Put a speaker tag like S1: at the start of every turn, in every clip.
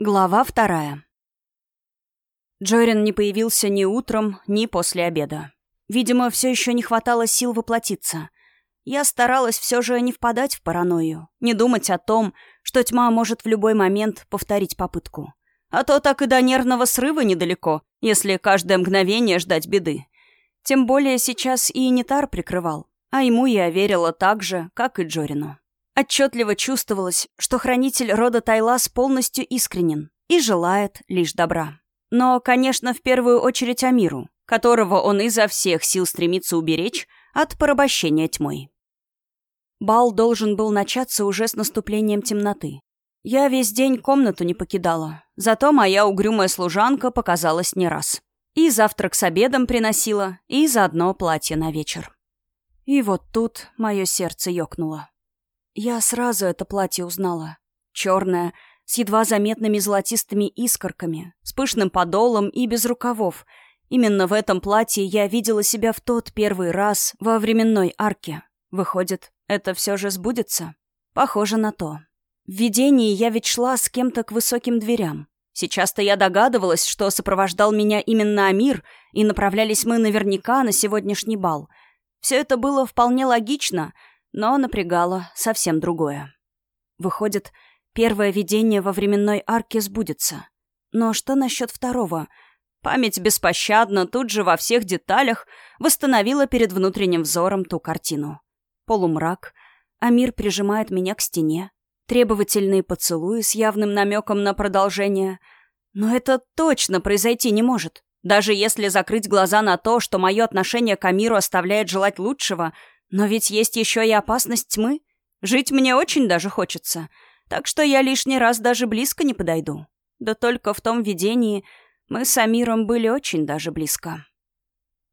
S1: Глава вторая. Джорин не появился ни утром, ни после обеда. Видимо, все еще не хватало сил воплотиться. Я старалась все же не впадать в паранойю, не думать о том, что тьма может в любой момент повторить попытку. А то так и до нервного срыва недалеко, если каждое мгновение ждать беды. Тем более сейчас и Нитар прикрывал, а ему я верила так же, как и Джорину. Отчетливо чувствовалось, что хранитель рода Тайлас полностью искренен и желает лишь добра. Но, конечно, в первую очередь Амиру, которого он изо всех сил стремится уберечь от порабощения тьмой. Бал должен был начаться уже с наступлением темноты. Я весь день комнату не покидала, зато моя угрюмая служанка показалась не раз. И завтрак с обедом приносила, и заодно платье на вечер. И вот тут мое сердце ёкнуло. Я сразу это платье узнала. Черное, с едва заметными золотистыми искорками, с пышным подолом и без рукавов. Именно в этом платье я видела себя в тот первый раз во временной арке. Выходит, это все же сбудется? Похоже на то. В видении я ведь шла с кем-то к высоким дверям. Сейчас-то я догадывалась, что сопровождал меня именно Амир, и направлялись мы наверняка на сегодняшний бал. Все это было вполне логично — но напрягало совсем другое. Выходит, первое видение во временной арке сбудется. Но что насчет второго? Память беспощадно тут же во всех деталях восстановила перед внутренним взором ту картину. Полумрак, Амир прижимает меня к стене, требовательные поцелуи с явным намеком на продолжение. Но это точно произойти не может. Даже если закрыть глаза на то, что мое отношение к Амиру оставляет желать лучшего — но ведь есть еще и опасность тьмы. Жить мне очень даже хочется, так что я лишний раз даже близко не подойду. Да только в том видении мы с Амиром были очень даже близко.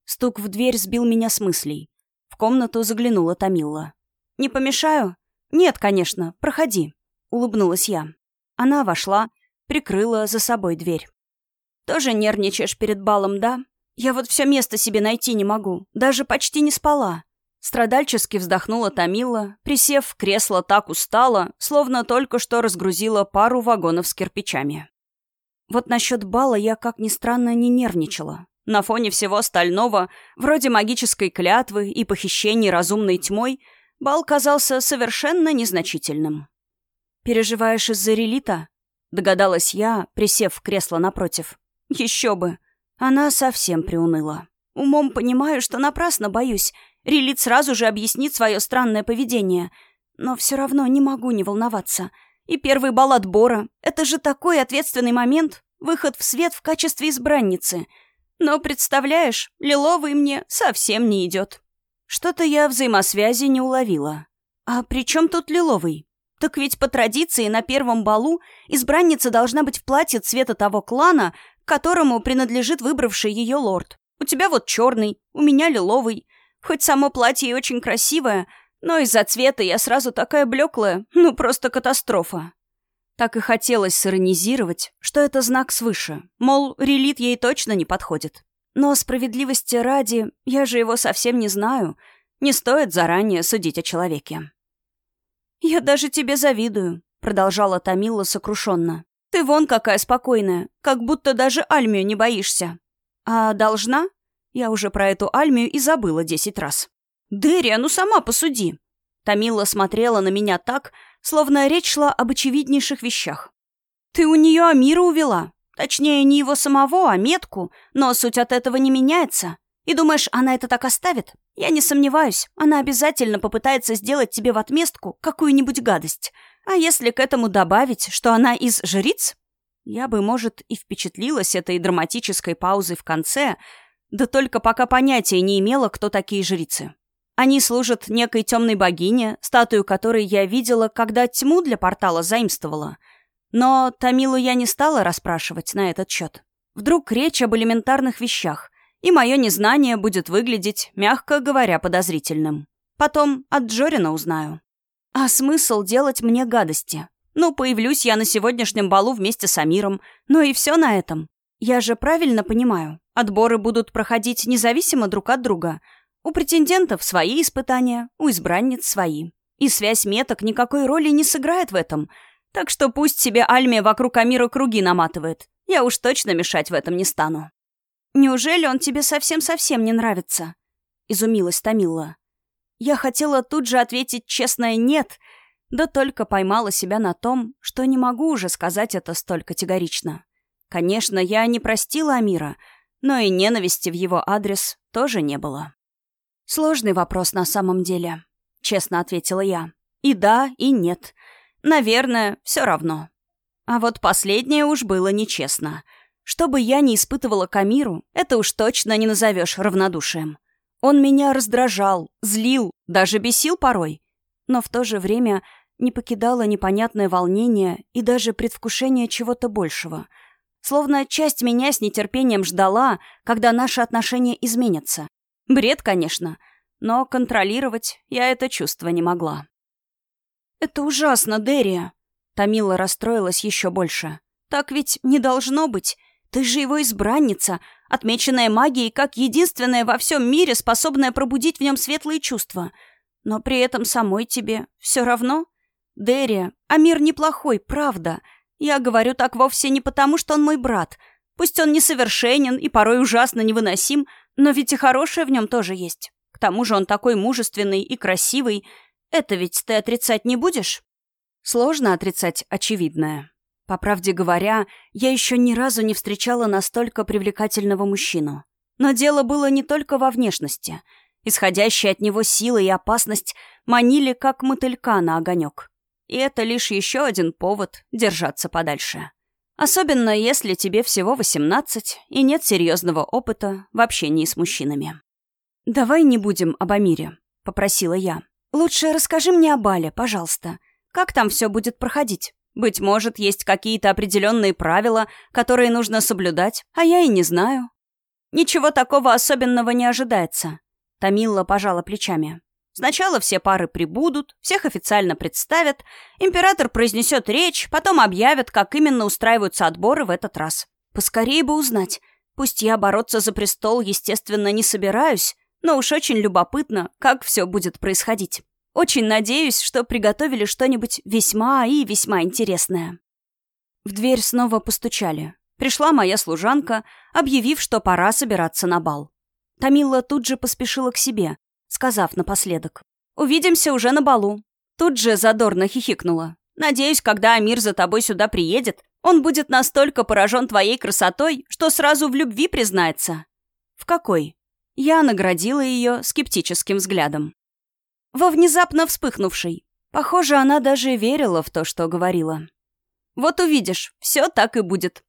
S1: Стук в дверь сбил меня с мыслей. В комнату заглянула Тамила. «Не помешаю?» «Нет, конечно, проходи», — улыбнулась я. Она вошла, прикрыла за собой дверь. «Тоже нервничаешь перед балом, да? Я вот все место себе найти не могу, даже почти не спала. Страдальчески вздохнула Томила, присев в кресло так устало, словно только что разгрузила пару вагонов с кирпичами. Вот насчет бала я, как ни странно, не нервничала. На фоне всего остального, вроде магической клятвы и похищений разумной тьмой, бал казался совершенно незначительным. «Переживаешь из-за релита?» — догадалась я, присев в кресло напротив. «Еще бы!» Она совсем приуныла. «Умом понимаю, что напрасно боюсь, Релит сразу же объяснит свое странное поведение. Но все равно не могу не волноваться. И первый бал отбора — это же такой ответственный момент. Выход в свет в качестве избранницы. Но, представляешь, лиловый мне совсем не идет. Что-то я взаимосвязи не уловила. А при чем тут лиловый? Так ведь по традиции на первом балу избранница должна быть в платье цвета того клана, которому принадлежит выбравший ее лорд. У тебя вот черный, у меня лиловый. Хоть само платье и очень красивое, но из-за цвета я сразу такая блеклая, ну просто катастрофа. Так и хотелось сиронизировать, что это знак свыше, мол, релит ей точно не подходит. Но справедливости ради, я же его совсем не знаю, не стоит заранее судить о человеке. «Я даже тебе завидую», — продолжала Томила сокрушенно. «Ты вон какая спокойная, как будто даже Альмию не боишься». «А должна?» Я уже про эту Альмию и забыла десять раз. «Дерри, ну сама посуди!» Тамила смотрела на меня так, словно речь шла об очевиднейших вещах. «Ты у нее Амира увела. Точнее, не его самого, а метку, но суть от этого не меняется. И думаешь, она это так оставит? Я не сомневаюсь, она обязательно попытается сделать тебе в отместку какую-нибудь гадость. А если к этому добавить, что она из жриц? Я бы, может, и впечатлилась этой драматической паузой в конце, да только пока понятия не имела, кто такие жрицы. Они служат некой темной богине, статую которой я видела, когда тьму для портала заимствовала. Но Тамилу я не стала расспрашивать на этот счет. Вдруг речь об элементарных вещах, и мое незнание будет выглядеть, мягко говоря, подозрительным. Потом от Джорина узнаю. А смысл делать мне гадости? Ну, появлюсь я на сегодняшнем балу вместе с Амиром, ну и все на этом. Я же правильно понимаю, отборы будут проходить независимо друг от друга. У претендентов свои испытания, у избранниц свои. И связь меток никакой роли не сыграет в этом. Так что пусть себе Альме вокруг Амира круги наматывает. Я уж точно мешать в этом не стану. «Неужели он тебе совсем-совсем не нравится?» — изумилась Томила. Я хотела тут же ответить честное «нет», да только поймала себя на том, что не могу уже сказать это столь категорично. Конечно, я не простила Амира, но и ненависти в его адрес тоже не было. «Сложный вопрос на самом деле», — честно ответила я. «И да, и нет. Наверное, все равно». А вот последнее уж было нечестно. Что бы я ни испытывала к Амиру, это уж точно не назовешь равнодушием. Он меня раздражал, злил, даже бесил порой. Но в то же время не покидало непонятное волнение и даже предвкушение чего-то большего. Словно часть меня с нетерпением ждала, когда наши отношения изменятся. Бред, конечно, но контролировать я это чувство не могла. «Это ужасно, Дерия!» Тамила расстроилась еще больше. «Так ведь не должно быть. Ты же его избранница, отмеченная магией как единственная во всем мире, способная пробудить в нем светлые чувства. Но при этом самой тебе все равно? Дерия, а мир неплохой, правда. Я говорю так вовсе не потому, что он мой брат. Пусть он несовершенен и порой ужасно невыносим, но ведь и хорошее в нем тоже есть. К тому же он такой мужественный и красивый. Это ведь ты отрицать не будешь? Сложно отрицать очевидное. По правде говоря, я еще ни разу не встречала настолько привлекательного мужчину. Но дело было не только во внешности. Исходящая от него сила и опасность манили, как мотылька на огонек. И это лишь еще один повод держаться подальше. Особенно если тебе всего 18 и нет серьезного опыта в общении с мужчинами. «Давай не будем об Амире», — попросила я. «Лучше расскажи мне о Бале, пожалуйста. Как там все будет проходить? Быть может, есть какие-то определенные правила, которые нужно соблюдать, а я и не знаю». «Ничего такого особенного не ожидается», — Тамилла пожала плечами. Сначала все пары прибудут, всех официально представят, император произнесет речь, потом объявят, как именно устраиваются отборы в этот раз. Поскорее бы узнать. Пусть я бороться за престол, естественно, не собираюсь, но уж очень любопытно, как все будет происходить. Очень надеюсь, что приготовили что-нибудь весьма и весьма интересное. В дверь снова постучали. Пришла моя служанка, объявив, что пора собираться на бал. Тамила тут же поспешила к себе, сказав напоследок. «Увидимся уже на балу». Тут же задорно хихикнула. «Надеюсь, когда Амир за тобой сюда приедет, он будет настолько поражен твоей красотой, что сразу в любви признается». «В какой?» Я наградила ее скептическим взглядом. Во внезапно вспыхнувшей. Похоже, она даже верила в то, что говорила. «Вот увидишь, все так и будет».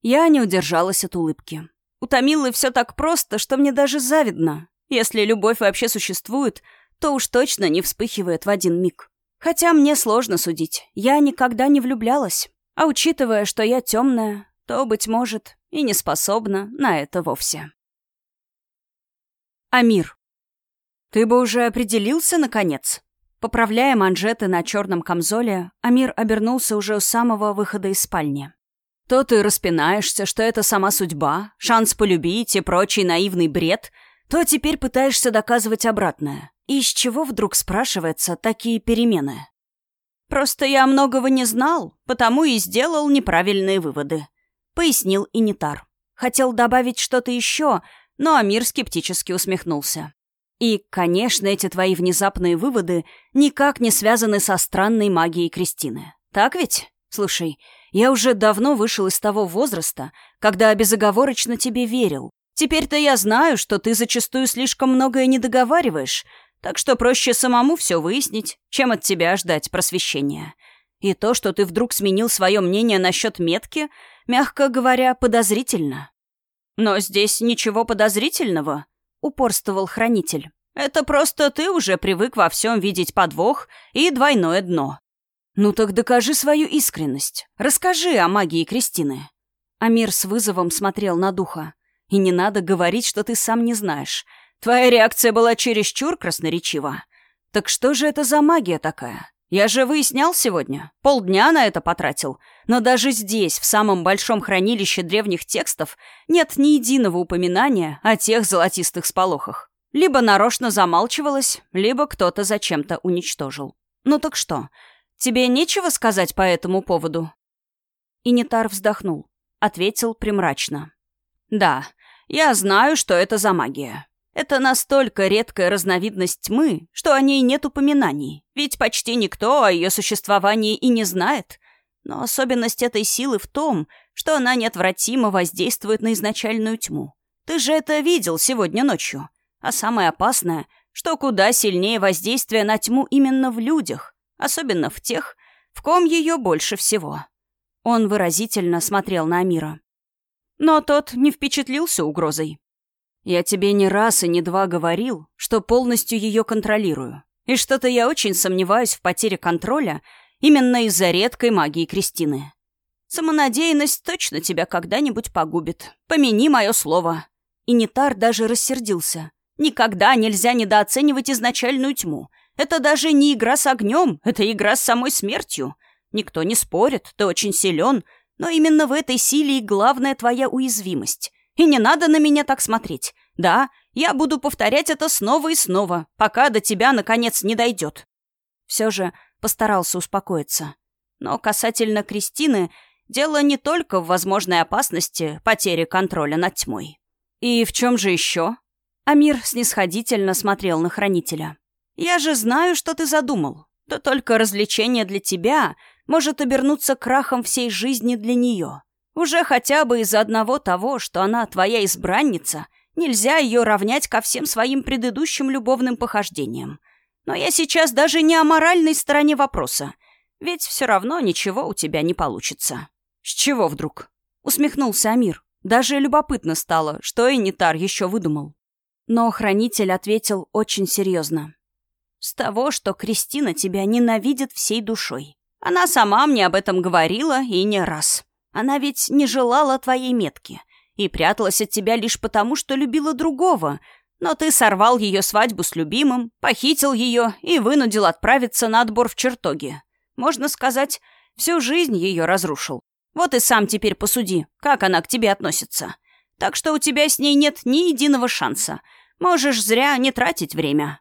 S1: Я не удержалась от улыбки. У Томилы все так просто, что мне даже завидно. Если любовь вообще существует, то уж точно не вспыхивает в один миг. Хотя мне сложно судить. Я никогда не влюблялась. А учитывая, что я темная, то, быть может, и не способна на это вовсе. Амир. «Ты бы уже определился, наконец?» Поправляя манжеты на черном камзоле, Амир обернулся уже у самого выхода из спальни. «То ты распинаешься, что это сама судьба, шанс полюбить и прочий наивный бред — то теперь пытаешься доказывать обратное. И с чего вдруг, спрашивается, такие перемены? «Просто я многого не знал, потому и сделал неправильные выводы», — пояснил Инитар. Хотел добавить что-то еще, но Амир скептически усмехнулся. «И, конечно, эти твои внезапные выводы никак не связаны со странной магией Кристины. Так ведь? Слушай, я уже давно вышел из того возраста, когда безоговорочно тебе верил, Теперь-то я знаю, что ты зачастую слишком многое не договариваешь, так что проще самому все выяснить, чем от тебя ждать просвещения. И то, что ты вдруг сменил свое мнение насчет метки, мягко говоря, подозрительно. Но здесь ничего подозрительного, упорствовал хранитель. Это просто ты уже привык во всем видеть подвох и двойное дно. Ну так докажи свою искренность. Расскажи о магии Кристины. Амир с вызовом смотрел на духа. И не надо говорить, что ты сам не знаешь. Твоя реакция была чересчур красноречива. Так что же это за магия такая? Я же выяснял сегодня. Полдня на это потратил. Но даже здесь, в самом большом хранилище древних текстов, нет ни единого упоминания о тех золотистых сполохах. Либо нарочно замалчивалось, либо кто-то зачем-то уничтожил. Ну так что? тебе нечего сказать по этому поводу?» Инитар вздохнул, ответил примрачно. «Да, я знаю, что это за магия. Это настолько редкая разновидность тьмы, что о ней нет упоминаний, ведь почти никто о ее существовании и не знает. Но особенность этой силы в том, что она неотвратимо воздействует на изначальную тьму. Ты же это видел сегодня ночью. А самое опасное, что куда сильнее воздействие на тьму именно в людях, особенно в тех, в ком ее больше всего. Он выразительно смотрел на Амира. Но тот не впечатлился угрозой. Я тебе не раз и не два говорил, что полностью ее контролирую. И что-то я очень сомневаюсь в потере контроля именно из-за редкой магии Кристины. Самонадеянность точно тебя когда-нибудь погубит. Помяни мое слово. И Нитар даже рассердился. Никогда нельзя недооценивать изначальную тьму. Это даже не игра с огнем, это игра с самой смертью. Никто не спорит, ты очень силен, но именно в этой силе и главная твоя уязвимость. И не надо на меня так смотреть. Да, я буду повторять это снова и снова, пока до тебя, наконец, не дойдет. Все же постарался успокоиться. Но касательно Кристины, дело не только в возможной опасности потери контроля над тьмой. И в чем же еще? Амир снисходительно смотрел на хранителя. «Я же знаю, что ты задумал. Да только развлечение для тебя может обернуться крахом всей жизни для нее. Уже хотя бы из-за одного того, что она твоя избранница, нельзя ее равнять ко всем своим предыдущим любовным похождениям. Но я сейчас даже не о моральной стороне вопроса, ведь все равно ничего у тебя не получится. С чего вдруг? Усмехнулся Амир. Даже любопытно стало, что Энитар еще выдумал. Но хранитель ответил очень серьезно. «С того, что Кристина тебя ненавидит всей душой. Она сама мне об этом говорила и не раз. Она ведь не желала твоей метки и пряталась от тебя лишь потому, что любила другого, но ты сорвал ее свадьбу с любимым, похитил ее и вынудил отправиться на отбор в чертоге. Можно сказать, всю жизнь ее разрушил. Вот и сам теперь посуди, как она к тебе относится. Так что у тебя с ней нет ни единого шанса. Можешь зря не тратить время.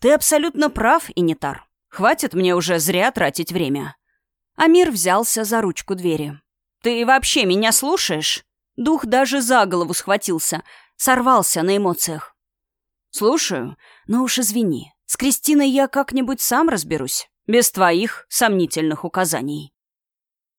S1: Ты абсолютно прав, Инитар. Хватит мне уже зря тратить время. Амир взялся за ручку двери. «Ты вообще меня слушаешь?» Дух даже за голову схватился, сорвался на эмоциях. «Слушаю, но уж извини. С Кристиной я как-нибудь сам разберусь, без твоих сомнительных указаний».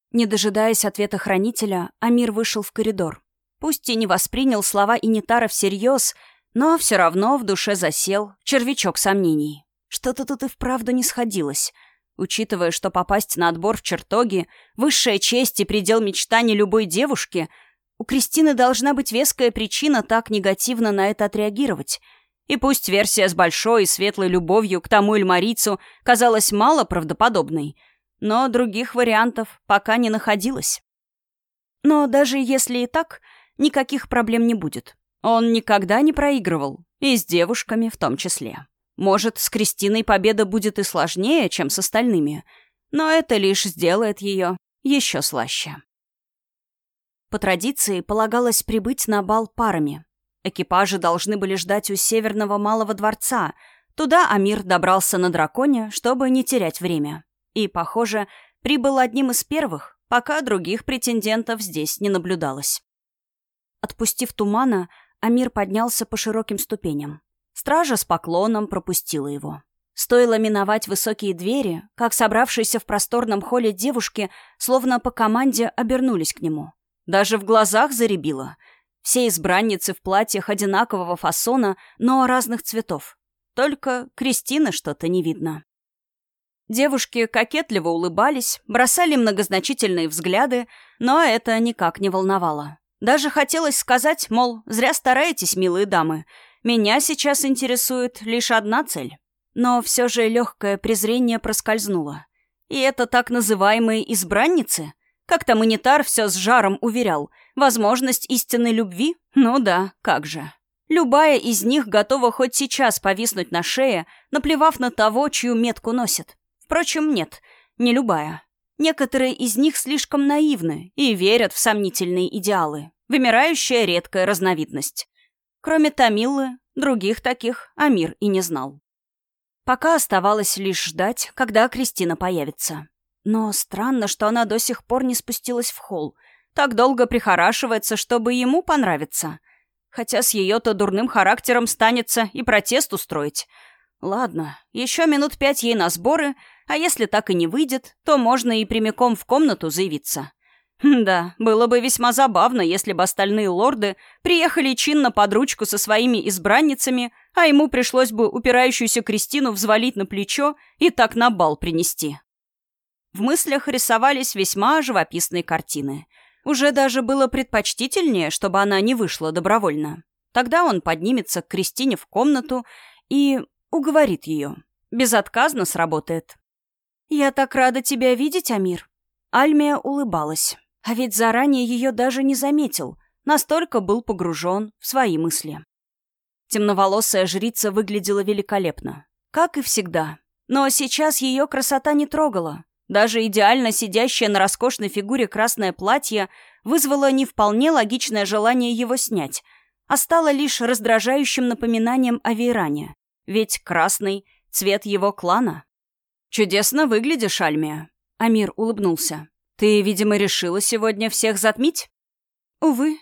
S1: Не дожидаясь ответа хранителя, Амир вышел в коридор. Пусть и не воспринял слова Инитара всерьез, но все равно в душе засел червячок сомнений. Что-то тут и вправду не сходилось — Учитывая, что попасть на отбор в чертоги — высшая честь и предел мечтаний любой девушки, у Кристины должна быть веская причина так негативно на это отреагировать. И пусть версия с большой и светлой любовью к тому эльмарийцу казалась мало правдоподобной, но других вариантов пока не находилось. Но даже если и так, никаких проблем не будет. Он никогда не проигрывал, и с девушками в том числе. Может, с Кристиной победа будет и сложнее, чем с остальными, но это лишь сделает ее еще слаще. По традиции полагалось прибыть на бал парами. Экипажи должны были ждать у северного малого дворца. Туда Амир добрался на драконе, чтобы не терять время. И, похоже, прибыл одним из первых, пока других претендентов здесь не наблюдалось. Отпустив тумана, Амир поднялся по широким ступеням. Стража с поклоном пропустила его. Стоило миновать высокие двери, как собравшиеся в просторном холле девушки, словно по команде, обернулись к нему. Даже в глазах заребило. Все избранницы в платьях одинакового фасона, но разных цветов. Только Кристины что-то не видно. Девушки кокетливо улыбались, бросали многозначительные взгляды, но это никак не волновало. Даже хотелось сказать, мол, зря стараетесь, милые дамы, меня сейчас интересует лишь одна цель. Но все же легкое презрение проскользнуло. И это так называемые избранницы? Как там Монитар все с жаром уверял. Возможность истинной любви? Ну да, как же. Любая из них готова хоть сейчас повиснуть на шее, наплевав на того, чью метку носит. Впрочем, нет, не любая. Некоторые из них слишком наивны и верят в сомнительные идеалы. Вымирающая редкая разновидность. Кроме Тамилы, других таких Амир и не знал. Пока оставалось лишь ждать, когда Кристина появится. Но странно, что она до сих пор не спустилась в холл. Так долго прихорашивается, чтобы ему понравиться. Хотя с ее-то дурным характером станется и протест устроить. Ладно, еще минут пять ей на сборы, а если так и не выйдет, то можно и прямиком в комнату заявиться. Хм, да, было бы весьма забавно, если бы остальные лорды приехали чинно под ручку со своими избранницами, а ему пришлось бы упирающуюся Кристину взвалить на плечо и так на бал принести. В мыслях рисовались весьма живописные картины. Уже даже было предпочтительнее, чтобы она не вышла добровольно. Тогда он поднимется к Кристине в комнату и уговорит ее. Безотказно сработает. «Я так рада тебя видеть, Амир». Альмия улыбалась. А ведь заранее ее даже не заметил, настолько был погружен в свои мысли. Темноволосая жрица выглядела великолепно, как и всегда. Но сейчас ее красота не трогала. Даже идеально сидящее на роскошной фигуре красное платье вызвало не вполне логичное желание его снять, а стало лишь раздражающим напоминанием о Вейране. Ведь красный — цвет его клана. «Чудесно выглядишь, Альмия», — Амир улыбнулся. «Ты, видимо, решила сегодня всех затмить?» «Увы,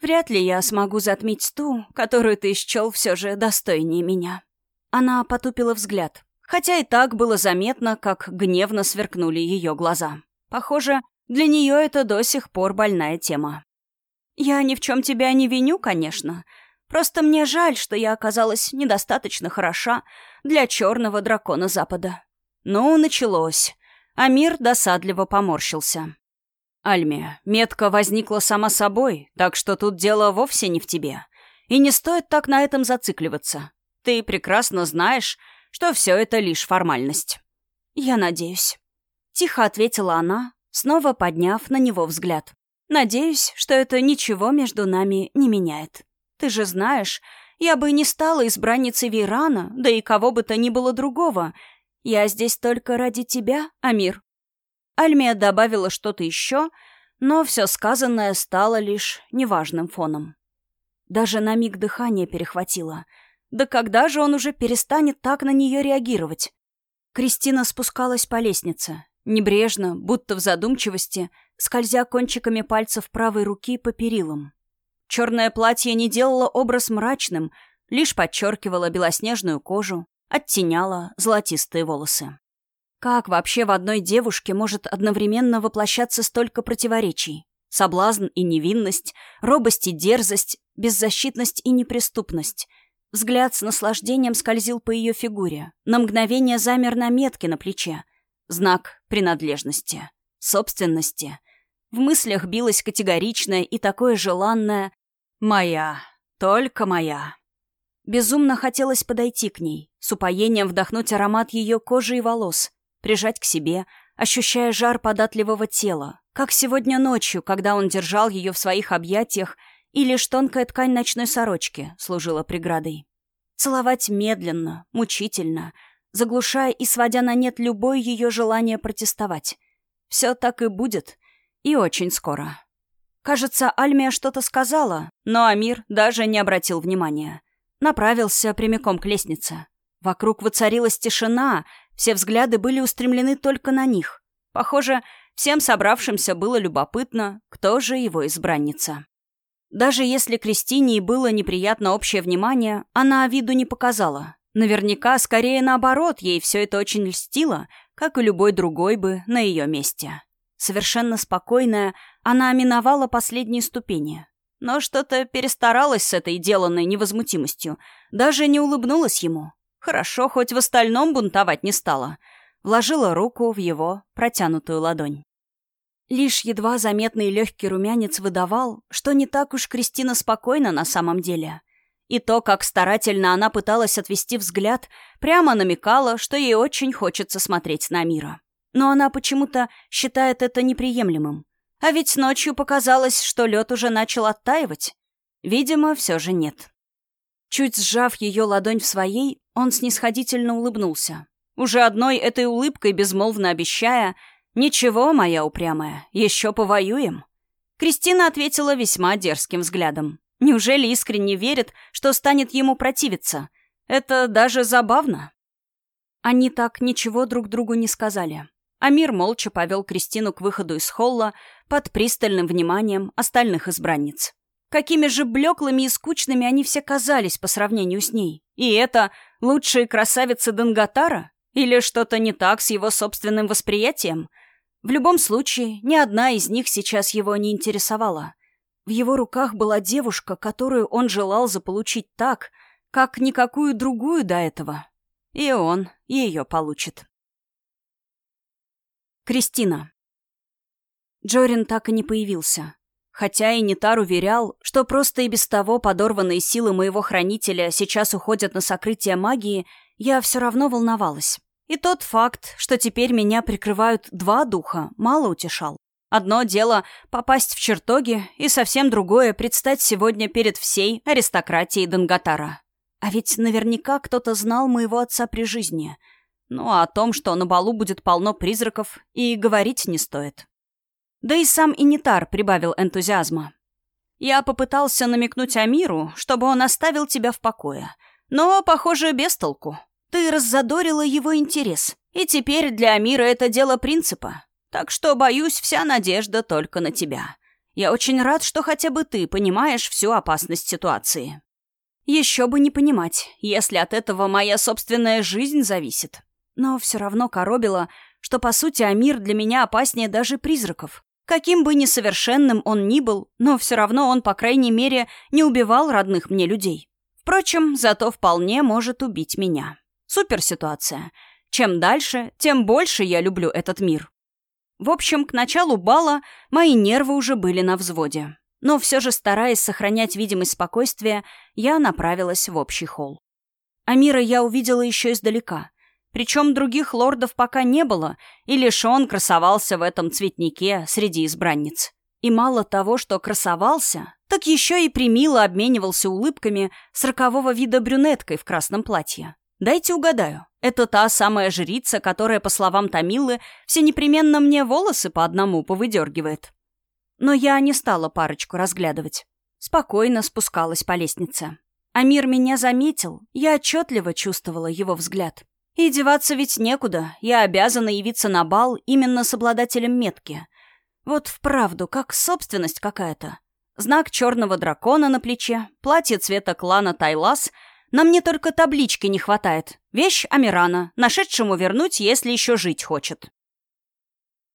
S1: вряд ли я смогу затмить ту, которую ты счел все же достойнее меня». Она потупила взгляд, хотя и так было заметно, как гневно сверкнули ее глаза. Похоже, для нее это до сих пор больная тема. «Я ни в чем тебя не виню, конечно. Просто мне жаль, что я оказалась недостаточно хороша для черного дракона Запада». Ну, началось. Амир досадливо поморщился. «Альмия, метка возникла сама собой, так что тут дело вовсе не в тебе. И не стоит так на этом зацикливаться. Ты прекрасно знаешь, что все это лишь формальность». «Я надеюсь». Тихо ответила она, снова подняв на него взгляд. «Надеюсь, что это ничего между нами не меняет. Ты же знаешь, я бы не стала избранницей Вейрана, да и кого бы то ни было другого, я здесь только ради тебя, Амир». Альмия добавила что-то еще, но все сказанное стало лишь неважным фоном. Даже на миг дыхание перехватило. Да когда же он уже перестанет так на нее реагировать? Кристина спускалась по лестнице, небрежно, будто в задумчивости, скользя кончиками пальцев правой руки по перилам. Черное платье не делало образ мрачным, лишь подчеркивало белоснежную кожу, оттеняла золотистые волосы. Как вообще в одной девушке может одновременно воплощаться столько противоречий? Соблазн и невинность, робость и дерзость, беззащитность и неприступность. Взгляд с наслаждением скользил по ее фигуре. На мгновение замер на метке на плече. Знак принадлежности, собственности. В мыслях билось категоричное и такое желанное «Моя, только моя». Безумно хотелось подойти к ней, с упоением вдохнуть аромат ее кожи и волос, прижать к себе, ощущая жар податливого тела, как сегодня ночью, когда он держал ее в своих объятиях, и лишь тонкая ткань ночной сорочки служила преградой. Целовать медленно, мучительно, заглушая и сводя на нет любое ее желание протестовать. Все так и будет, и очень скоро. Кажется, Альмия что-то сказала, но Амир даже не обратил внимания — направился прямиком к лестнице. Вокруг воцарилась тишина, все взгляды были устремлены только на них. Похоже, всем собравшимся было любопытно, кто же его избранница. Даже если Кристине и было неприятно общее внимание, она виду не показала. Наверняка, скорее наоборот, ей все это очень льстило, как и любой другой бы на ее месте. Совершенно спокойная, она миновала последние ступени, но что-то перестаралась с этой деланной невозмутимостью. Даже не улыбнулась ему. Хорошо, хоть в остальном бунтовать не стала. Вложила руку в его протянутую ладонь. Лишь едва заметный легкий румянец выдавал, что не так уж Кристина спокойна на самом деле. И то, как старательно она пыталась отвести взгляд, прямо намекала, что ей очень хочется смотреть на мира. Но она почему-то считает это неприемлемым. А ведь ночью показалось, что лед уже начал оттаивать. Видимо, все же нет. Чуть сжав ее ладонь в своей, он снисходительно улыбнулся. Уже одной этой улыбкой безмолвно обещая «Ничего, моя упрямая, еще повоюем». Кристина ответила весьма дерзким взглядом. Неужели искренне верит, что станет ему противиться? Это даже забавно. Они так ничего друг другу не сказали. Амир молча повел Кристину к выходу из холла под пристальным вниманием остальных избранниц. Какими же блеклыми и скучными они все казались по сравнению с ней. И это лучшие красавицы Данготара? Или что-то не так с его собственным восприятием? В любом случае, ни одна из них сейчас его не интересовала. В его руках была девушка, которую он желал заполучить так, как никакую другую до этого. И он ее получит. Кристина. Джорин так и не появился. Хотя и Нитар уверял, что просто и без того подорванные силы моего хранителя сейчас уходят на сокрытие магии, я все равно волновалась. И тот факт, что теперь меня прикрывают два духа, мало утешал. Одно дело — попасть в чертоги, и совсем другое — предстать сегодня перед всей аристократией Данготара. А ведь наверняка кто-то знал моего отца при жизни — ну а о том, что на балу будет полно призраков, и говорить не стоит. Да и сам Инитар прибавил энтузиазма. Я попытался намекнуть Амиру, чтобы он оставил тебя в покое. Но, похоже, без толку. Ты раззадорила его интерес. И теперь для Амира это дело принципа. Так что, боюсь, вся надежда только на тебя. Я очень рад, что хотя бы ты понимаешь всю опасность ситуации. Еще бы не понимать, если от этого моя собственная жизнь зависит. Но все равно коробило, что, по сути, Амир для меня опаснее даже призраков. Каким бы несовершенным он ни был, но все равно он, по крайней мере, не убивал родных мне людей. Впрочем, зато вполне может убить меня. Супер ситуация. Чем дальше, тем больше я люблю этот мир. В общем, к началу бала мои нервы уже были на взводе. Но все же, стараясь сохранять видимость спокойствия, я направилась в общий холл. Амира я увидела еще издалека. Причем других лордов пока не было, и лишь он красовался в этом цветнике среди избранниц. И мало того, что красовался, так еще и примило обменивался улыбками с рокового вида брюнеткой в красном платье. Дайте угадаю, это та самая жрица, которая, по словам Тамилы, все непременно мне волосы по одному повыдергивает. Но я не стала парочку разглядывать. Спокойно спускалась по лестнице. Амир меня заметил, я отчетливо чувствовала его взгляд. И деваться ведь некуда, я обязана явиться на бал именно с обладателем метки. Вот вправду, как собственность какая-то. Знак черного дракона на плече, платье цвета клана Тайлас. На мне только таблички не хватает. Вещь Амирана, нашедшему вернуть, если еще жить хочет.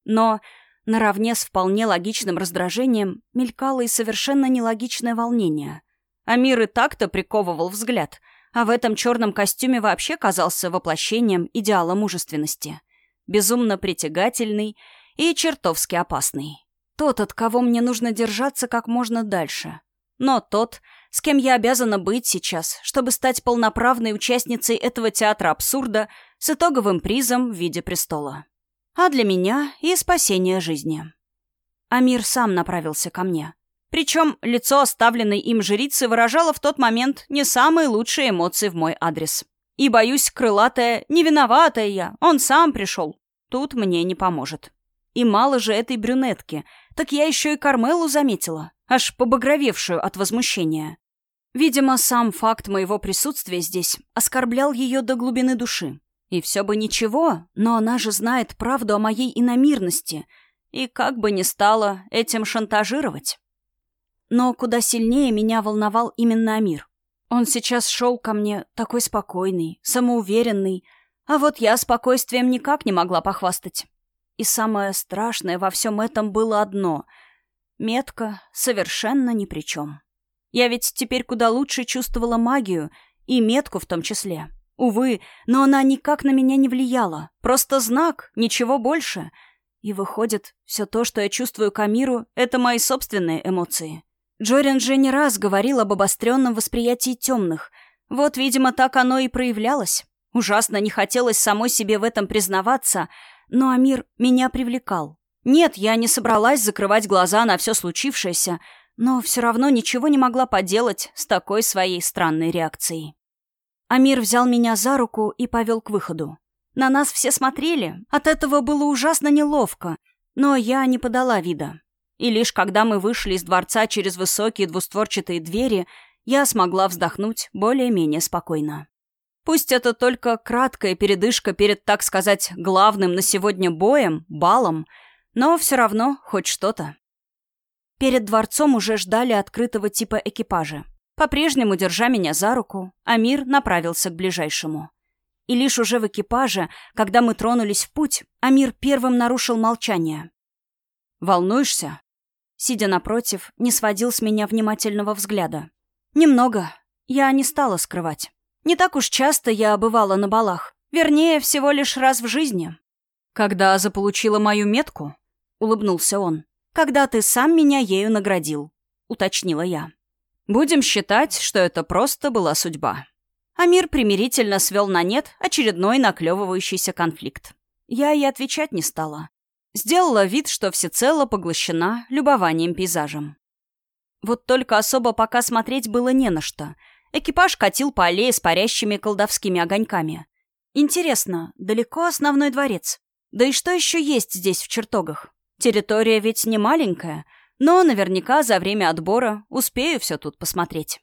S1: Но наравне с вполне логичным раздражением мелькало и совершенно нелогичное волнение. Амир и так-то приковывал взгляд — а в этом черном костюме вообще казался воплощением идеала мужественности. Безумно притягательный и чертовски опасный. Тот, от кого мне нужно держаться как можно дальше. Но тот, с кем я обязана быть сейчас, чтобы стать полноправной участницей этого театра абсурда с итоговым призом в виде престола. А для меня и спасение жизни. Амир сам направился ко мне. Причем лицо оставленной им жрицы выражало в тот момент не самые лучшие эмоции в мой адрес. И, боюсь, крылатая, не виноватая я, он сам пришел. Тут мне не поможет. И мало же этой брюнетки, так я еще и Кармелу заметила, аж побагровевшую от возмущения. Видимо, сам факт моего присутствия здесь оскорблял ее до глубины души. И все бы ничего, но она же знает правду о моей иномирности, и как бы ни стала этим шантажировать. Но куда сильнее меня волновал именно Амир. Он сейчас шел ко мне такой спокойный, самоуверенный, а вот я спокойствием никак не могла похвастать. И самое страшное во всем этом было одно — метка совершенно ни при чем. Я ведь теперь куда лучше чувствовала магию, и метку в том числе. Увы, но она никак на меня не влияла. Просто знак, ничего больше. И выходит, все то, что я чувствую к Амиру, это мои собственные эмоции. Джорин же не раз говорил об обостренном восприятии темных. Вот, видимо, так оно и проявлялось. Ужасно не хотелось самой себе в этом признаваться, но Амир меня привлекал. Нет, я не собралась закрывать глаза на все случившееся, но все равно ничего не могла поделать с такой своей странной реакцией. Амир взял меня за руку и повел к выходу. На нас все смотрели, от этого было ужасно неловко, но я не подала вида. И лишь когда мы вышли из дворца через высокие двустворчатые двери, я смогла вздохнуть более-менее спокойно. Пусть это только краткая передышка перед, так сказать, главным на сегодня боем, балом, но все равно хоть что-то. Перед дворцом уже ждали открытого типа экипажа. По-прежнему, держа меня за руку, Амир направился к ближайшему. И лишь уже в экипаже, когда мы тронулись в путь, Амир первым нарушил молчание. «Волнуешься?» Сидя напротив, не сводил с меня внимательного взгляда. «Немного. Я не стала скрывать. Не так уж часто я бывала на балах. Вернее, всего лишь раз в жизни». «Когда заполучила мою метку?» — улыбнулся он. «Когда ты сам меня ею наградил», — уточнила я. Будем считать, что это просто была судьба. Амир примирительно свел на нет очередной наклевывающийся конфликт. Я и отвечать не стала. Сделала вид, что всецело поглощена любованием пейзажем. Вот только особо пока смотреть было не на что. Экипаж катил по аллее с парящими колдовскими огоньками. Интересно, далеко основной дворец? Да и что еще есть здесь в чертогах? Территория ведь не маленькая — но наверняка за время отбора успею все тут посмотреть.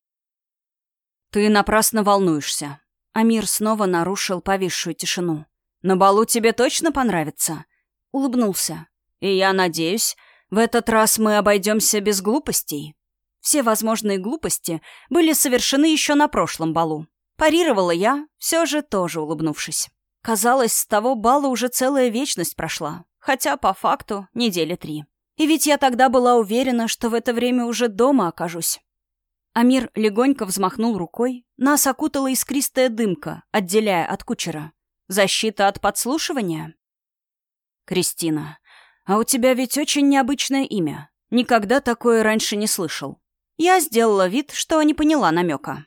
S1: «Ты напрасно волнуешься». Амир снова нарушил повисшую тишину. «На балу тебе точно понравится?» Улыбнулся. «И я надеюсь, в этот раз мы обойдемся без глупостей». Все возможные глупости были совершены еще на прошлом балу. Парировала я, все же тоже улыбнувшись. Казалось, с того бала уже целая вечность прошла, хотя по факту недели три. И ведь я тогда была уверена, что в это время уже дома окажусь. Амир легонько взмахнул рукой. Нас окутала искристая дымка, отделяя от кучера. Защита от подслушивания? Кристина, а у тебя ведь очень необычное имя. Никогда такое раньше не слышал. Я сделала вид, что не поняла намека.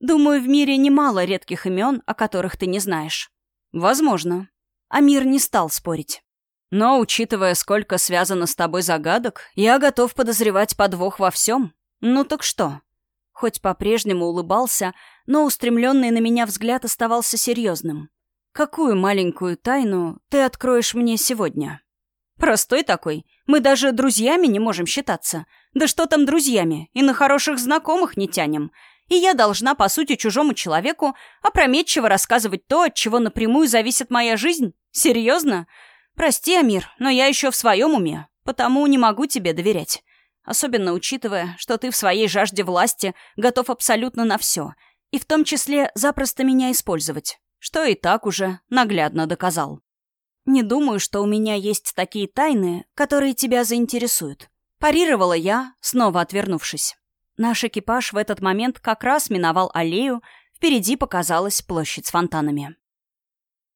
S1: Думаю, в мире немало редких имен, о которых ты не знаешь. Возможно. Амир не стал спорить. Но, учитывая, сколько связано с тобой загадок, я готов подозревать подвох во всем. Ну так что? Хоть по-прежнему улыбался, но устремленный на меня взгляд оставался серьезным. Какую маленькую тайну ты откроешь мне сегодня? Простой такой. Мы даже друзьями не можем считаться. Да что там друзьями? И на хороших знакомых не тянем. И я должна, по сути, чужому человеку опрометчиво рассказывать то, от чего напрямую зависит моя жизнь? Серьезно? «Прости, Амир, но я еще в своем уме, потому не могу тебе доверять. Особенно учитывая, что ты в своей жажде власти готов абсолютно на все, и в том числе запросто меня использовать, что и так уже наглядно доказал. Не думаю, что у меня есть такие тайны, которые тебя заинтересуют. Парировала я, снова отвернувшись. Наш экипаж в этот момент как раз миновал аллею, впереди показалась площадь с фонтанами.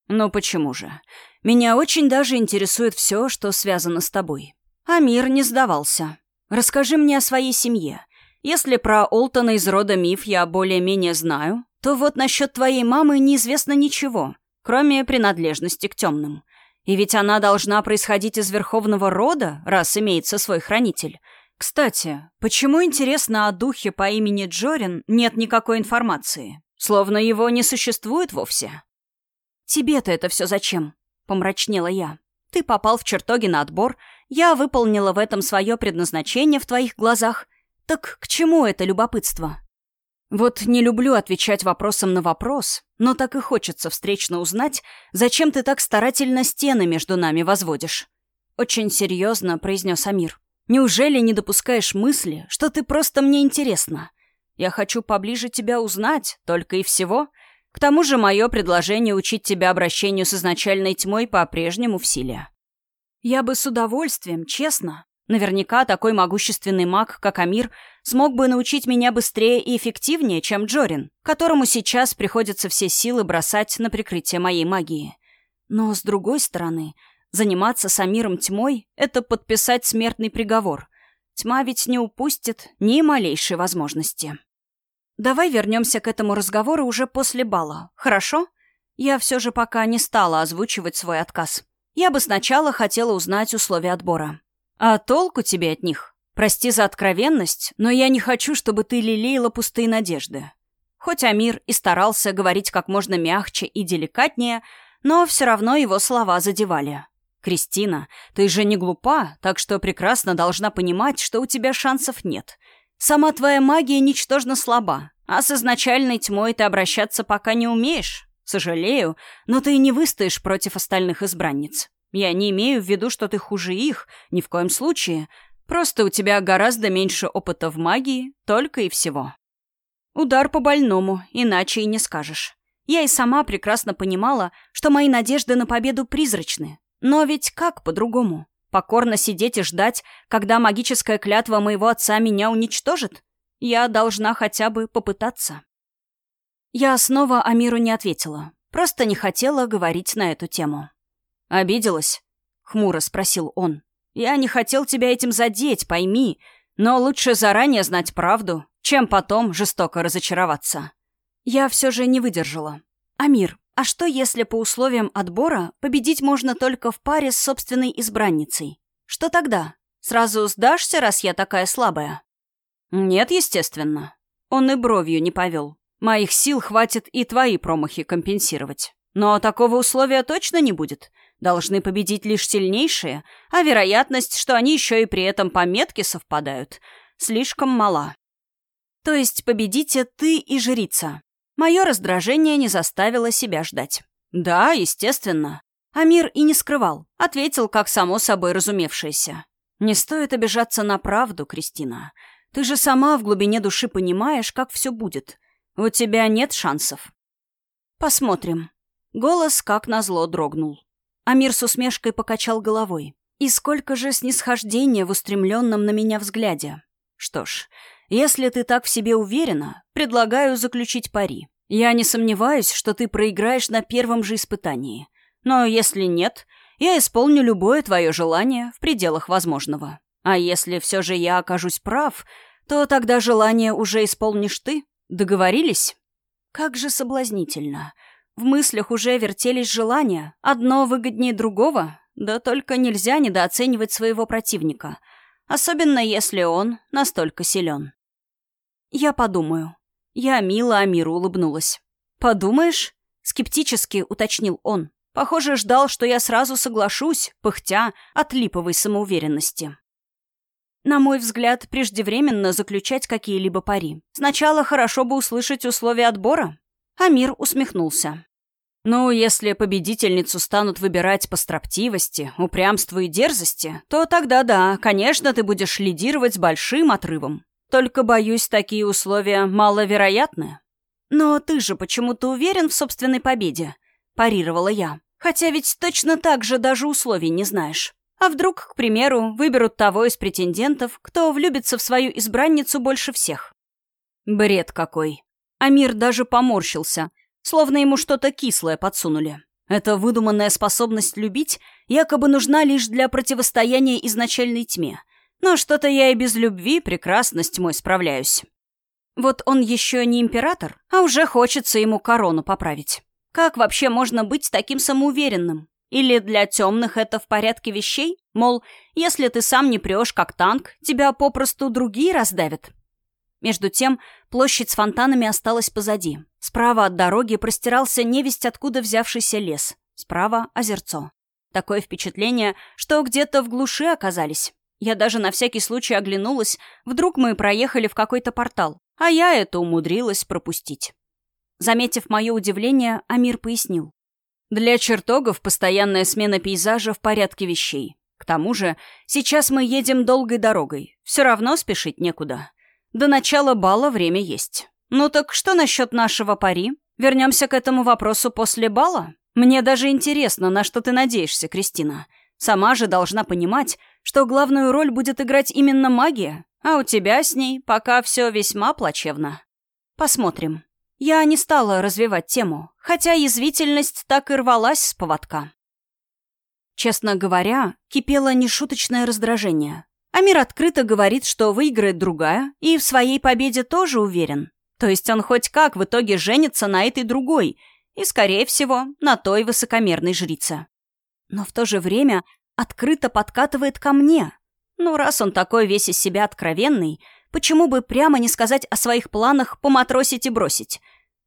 S1: «Ну почему же? Меня очень даже интересует все, что связано с тобой. Амир не сдавался. Расскажи мне о своей семье. Если про Олтона из рода Миф я более-менее знаю, то вот насчет твоей мамы неизвестно ничего, кроме принадлежности к темным. И ведь она должна происходить из верховного рода, раз имеется свой хранитель. Кстати, почему, интересно, о духе по имени Джорин нет никакой информации? Словно его не существует вовсе. «Тебе-то это все зачем?» — помрачнела я. «Ты попал в чертоги на отбор, я выполнила в этом свое предназначение в твоих глазах. Так к чему это любопытство?» Вот не люблю отвечать вопросом на вопрос, но так и хочется встречно узнать, зачем ты так старательно стены между нами возводишь. Очень серьезно произнес Амир. Неужели не допускаешь мысли, что ты просто мне интересна? Я хочу поближе тебя узнать, только и всего — к тому же мое предложение учить тебя обращению с изначальной тьмой по-прежнему в силе. Я бы с удовольствием, честно. Наверняка такой могущественный маг, как Амир, смог бы научить меня быстрее и эффективнее, чем Джорин, которому сейчас приходится все силы бросать на прикрытие моей магии. Но, с другой стороны, заниматься с Амиром тьмой — это подписать смертный приговор. Тьма ведь не упустит ни малейшей возможности. Давай вернемся к этому разговору уже после бала, хорошо? Я все же пока не стала озвучивать свой отказ. Я бы сначала хотела узнать условия отбора. А толку тебе от них? Прости за откровенность, но я не хочу, чтобы ты лелеяла пустые надежды. Хоть Амир и старался говорить как можно мягче и деликатнее, но все равно его слова задевали. «Кристина, ты же не глупа, так что прекрасно должна понимать, что у тебя шансов нет. Сама твоя магия ничтожно слаба. А с изначальной тьмой ты обращаться пока не умеешь. Сожалею, но ты не выстоишь против остальных избранниц. Я не имею в виду, что ты хуже их, ни в коем случае. Просто у тебя гораздо меньше опыта в магии, только и всего. Удар по больному, иначе и не скажешь. Я и сама прекрасно понимала, что мои надежды на победу призрачны. Но ведь как по-другому? Покорно сидеть и ждать, когда магическая клятва моего отца меня уничтожит? Я должна хотя бы попытаться. Я снова Амиру не ответила. Просто не хотела говорить на эту тему. «Обиделась?» — хмуро спросил он. «Я не хотел тебя этим задеть, пойми, но лучше заранее знать правду, чем потом жестоко разочароваться». Я все же не выдержала. «Амир, а что, если по условиям отбора победить можно только в паре с собственной избранницей? Что тогда? Сразу сдашься, раз я такая слабая?» «Нет, естественно». Он и бровью не повел. Моих сил хватит и твои промахи компенсировать. Но такого условия точно не будет. Должны победить лишь сильнейшие, а вероятность, что они еще и при этом по метке совпадают, слишком мала. То есть победите ты и жрица. Мое раздражение не заставило себя ждать. Да, естественно. Амир и не скрывал, ответил как само собой разумевшееся. Не стоит обижаться на правду, Кристина. Ты же сама в глубине души понимаешь, как все будет. «У тебя нет шансов». «Посмотрим». Голос, как назло, дрогнул. Амир с усмешкой покачал головой. И сколько же снисхождения в устремленном на меня взгляде. Что ж, если ты так в себе уверена, предлагаю заключить пари. Я не сомневаюсь, что ты проиграешь на первом же испытании. Но если нет, я исполню любое твое желание в пределах возможного. А если все же я окажусь прав, то тогда желание уже исполнишь ты, Договорились? Как же соблазнительно. В мыслях уже вертелись желания, одно выгоднее другого, да только нельзя недооценивать своего противника, особенно если он настолько силен. Я подумаю. Я мило Амиру улыбнулась. «Подумаешь?» — скептически уточнил он. Похоже, ждал, что я сразу соглашусь, пыхтя от липовой самоуверенности. На мой взгляд, преждевременно заключать какие-либо пари. Сначала хорошо бы услышать условия отбора. Амир усмехнулся. «Ну, если победительницу станут выбирать по строптивости, упрямству и дерзости, то тогда да, конечно, ты будешь лидировать с большим отрывом. Только, боюсь, такие условия маловероятны». «Но ты же почему-то уверен в собственной победе», – парировала я. «Хотя ведь точно так же даже условий не знаешь». А вдруг, к примеру, выберут того из претендентов, кто влюбится в свою избранницу больше всех? Бред какой. Амир даже поморщился, словно ему что-то кислое подсунули. Эта выдуманная способность любить якобы нужна лишь для противостояния изначальной тьме. Но что-то я и без любви прекрасно с тьмой справляюсь. Вот он еще не император, а уже хочется ему корону поправить. Как вообще можно быть таким самоуверенным? Или для темных это в порядке вещей? Мол, если ты сам не прешь как танк, тебя попросту другие раздавят. Между тем, площадь с фонтанами осталась позади. Справа от дороги простирался невесть откуда взявшийся лес. Справа — озерцо. Такое впечатление, что где-то в глуши оказались. Я даже на всякий случай оглянулась, вдруг мы проехали в какой-то портал, а я это умудрилась пропустить. Заметив мое удивление, Амир пояснил. Для чертогов постоянная смена пейзажа в порядке вещей. К тому же, сейчас мы едем долгой дорогой. Все равно спешить некуда. До начала бала время есть. Ну так что насчет нашего пари? Вернемся к этому вопросу после бала? Мне даже интересно, на что ты надеешься, Кристина. Сама же должна понимать, что главную роль будет играть именно магия, а у тебя с ней пока все весьма плачевно. Посмотрим. Я не стала развивать тему, хотя язвительность так и рвалась с поводка. Честно говоря, кипело нешуточное раздражение. Амир открыто говорит, что выиграет другая, и в своей победе тоже уверен. То есть он хоть как в итоге женится на этой другой, и, скорее всего, на той высокомерной жрице. Но в то же время открыто подкатывает ко мне. Ну, раз он такой весь из себя откровенный, Почему бы прямо не сказать о своих планах поматросить и бросить?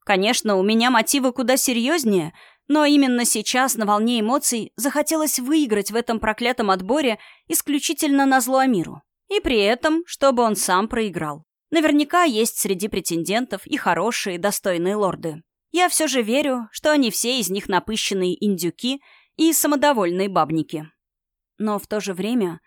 S1: Конечно, у меня мотивы куда серьезнее, но именно сейчас, на волне эмоций, захотелось выиграть в этом проклятом отборе исключительно на зло Амиру. И при этом, чтобы он сам проиграл. Наверняка есть среди претендентов и хорошие, достойные лорды. Я все же верю, что они все из них напыщенные индюки и самодовольные бабники. Но в то же время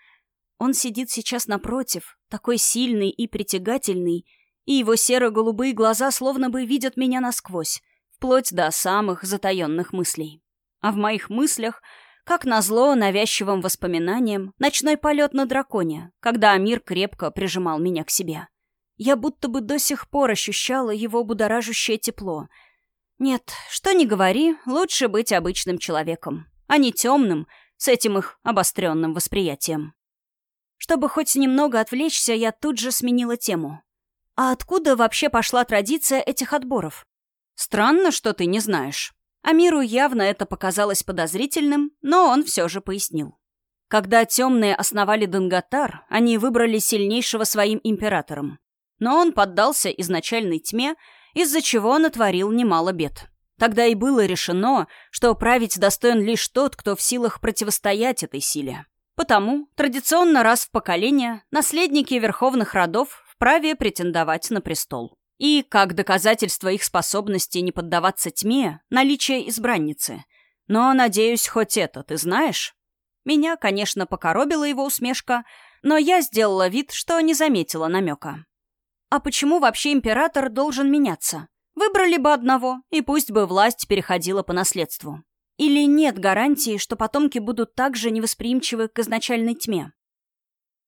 S1: он сидит сейчас напротив, такой сильный и притягательный, и его серо-голубые глаза словно бы видят меня насквозь, вплоть до самых затаенных мыслей. А в моих мыслях, как назло навязчивым воспоминаниям, ночной полет на драконе, когда Амир крепко прижимал меня к себе. Я будто бы до сих пор ощущала его будоражащее тепло. Нет, что ни говори, лучше быть обычным человеком, а не темным, с этим их обостренным восприятием. Чтобы хоть немного отвлечься, я тут же сменила тему. А откуда вообще пошла традиция этих отборов? Странно, что ты не знаешь. Амиру явно это показалось подозрительным, но он все же пояснил. Когда темные основали Данготар, они выбрали сильнейшего своим императором но он поддался изначальной тьме, из-за чего натворил немало бед. Тогда и было решено, что править достоин лишь тот, кто в силах противостоять этой силе. Потому традиционно раз в поколение наследники верховных родов вправе претендовать на престол. И, как доказательство их способности не поддаваться тьме, наличие избранницы. Но, надеюсь, хоть это ты знаешь? Меня, конечно, покоробила его усмешка, но я сделала вид, что не заметила намека. А почему вообще император должен меняться? Выбрали бы одного, и пусть бы власть переходила по наследству. Или нет гарантии, что потомки будут также невосприимчивы к изначальной тьме?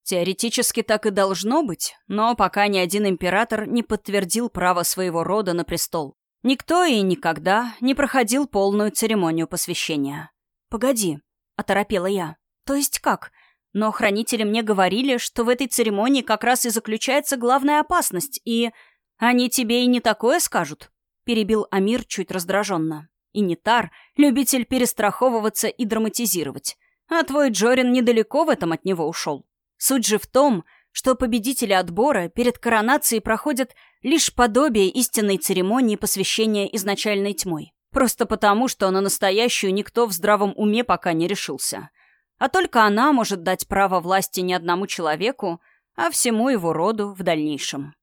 S1: Теоретически так и должно быть, но пока ни один император не подтвердил право своего рода на престол. Никто и никогда не проходил полную церемонию посвящения. «Погоди», — оторопела я. «То есть как? Но хранители мне говорили, что в этой церемонии как раз и заключается главная опасность, и... Они тебе и не такое скажут, — перебил Амир чуть раздраженно. И Нитар — любитель перестраховываться и драматизировать. А твой Джорин недалеко в этом от него ушел. Суть же в том, что победители отбора перед коронацией проходят лишь подобие истинной церемонии посвящения изначальной тьмой. Просто потому, что на настоящую никто в здравом уме пока не решился — а только она может дать право власти не одному человеку, а всему его роду в дальнейшем.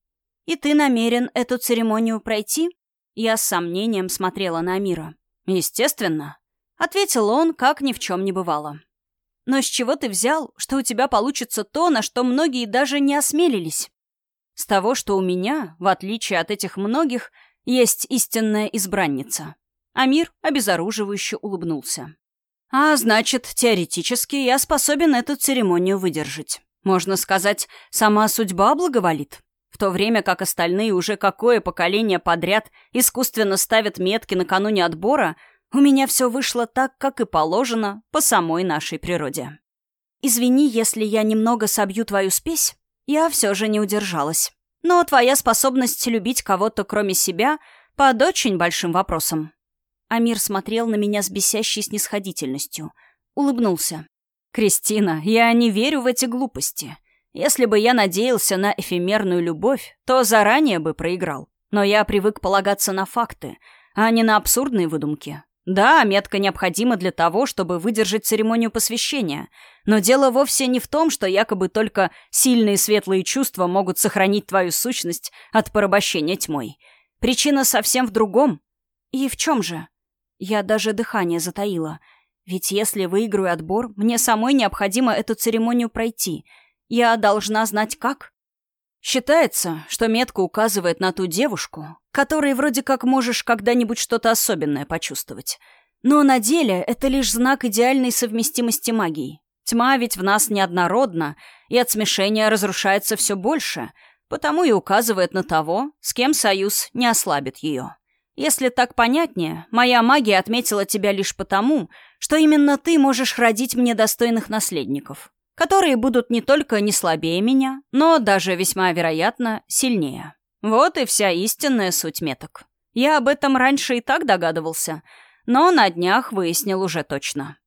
S1: «И ты намерен эту церемонию пройти?» Я с сомнением смотрела на Амира. «Естественно», — ответил он, как ни в чем не бывало. «Но с чего ты взял, что у тебя получится то, на что многие даже не осмелились?» «С того, что у меня, в отличие от этих многих, есть истинная избранница». Амир обезоруживающе улыбнулся. А значит, теоретически я способен эту церемонию выдержать. Можно сказать, сама судьба благоволит. В то время как остальные уже какое поколение подряд искусственно ставят метки накануне отбора, у меня все вышло так, как и положено, по самой нашей природе. Извини, если я немного собью твою спесь, я все же не удержалась. Но твоя способность любить кого-то кроме себя под очень большим вопросом. Амир смотрел на меня с бесящей снисходительностью. Улыбнулся. «Кристина, я не верю в эти глупости. Если бы я надеялся на эфемерную любовь, то заранее бы проиграл. Но я привык полагаться на факты, а не на абсурдные выдумки. Да, метка необходима для того, чтобы выдержать церемонию посвящения, но дело вовсе не в том, что якобы только сильные светлые чувства могут сохранить твою сущность от порабощения тьмой. Причина совсем в другом. И в чем же? Я даже дыхание затаила. Ведь если выиграю отбор, мне самой необходимо эту церемонию пройти. Я должна знать как. Считается, что метка указывает на ту девушку, которой вроде как можешь когда-нибудь что-то особенное почувствовать. Но на деле это лишь знак идеальной совместимости магии. Тьма ведь в нас неоднородна, и от смешения разрушается все больше, потому и указывает на того, с кем союз не ослабит ее. Если так понятнее, моя магия отметила тебя лишь потому, что именно ты можешь родить мне достойных наследников, которые будут не только не слабее меня, но даже весьма вероятно сильнее. Вот и вся истинная суть меток. Я об этом раньше и так догадывался, но на днях выяснил уже точно.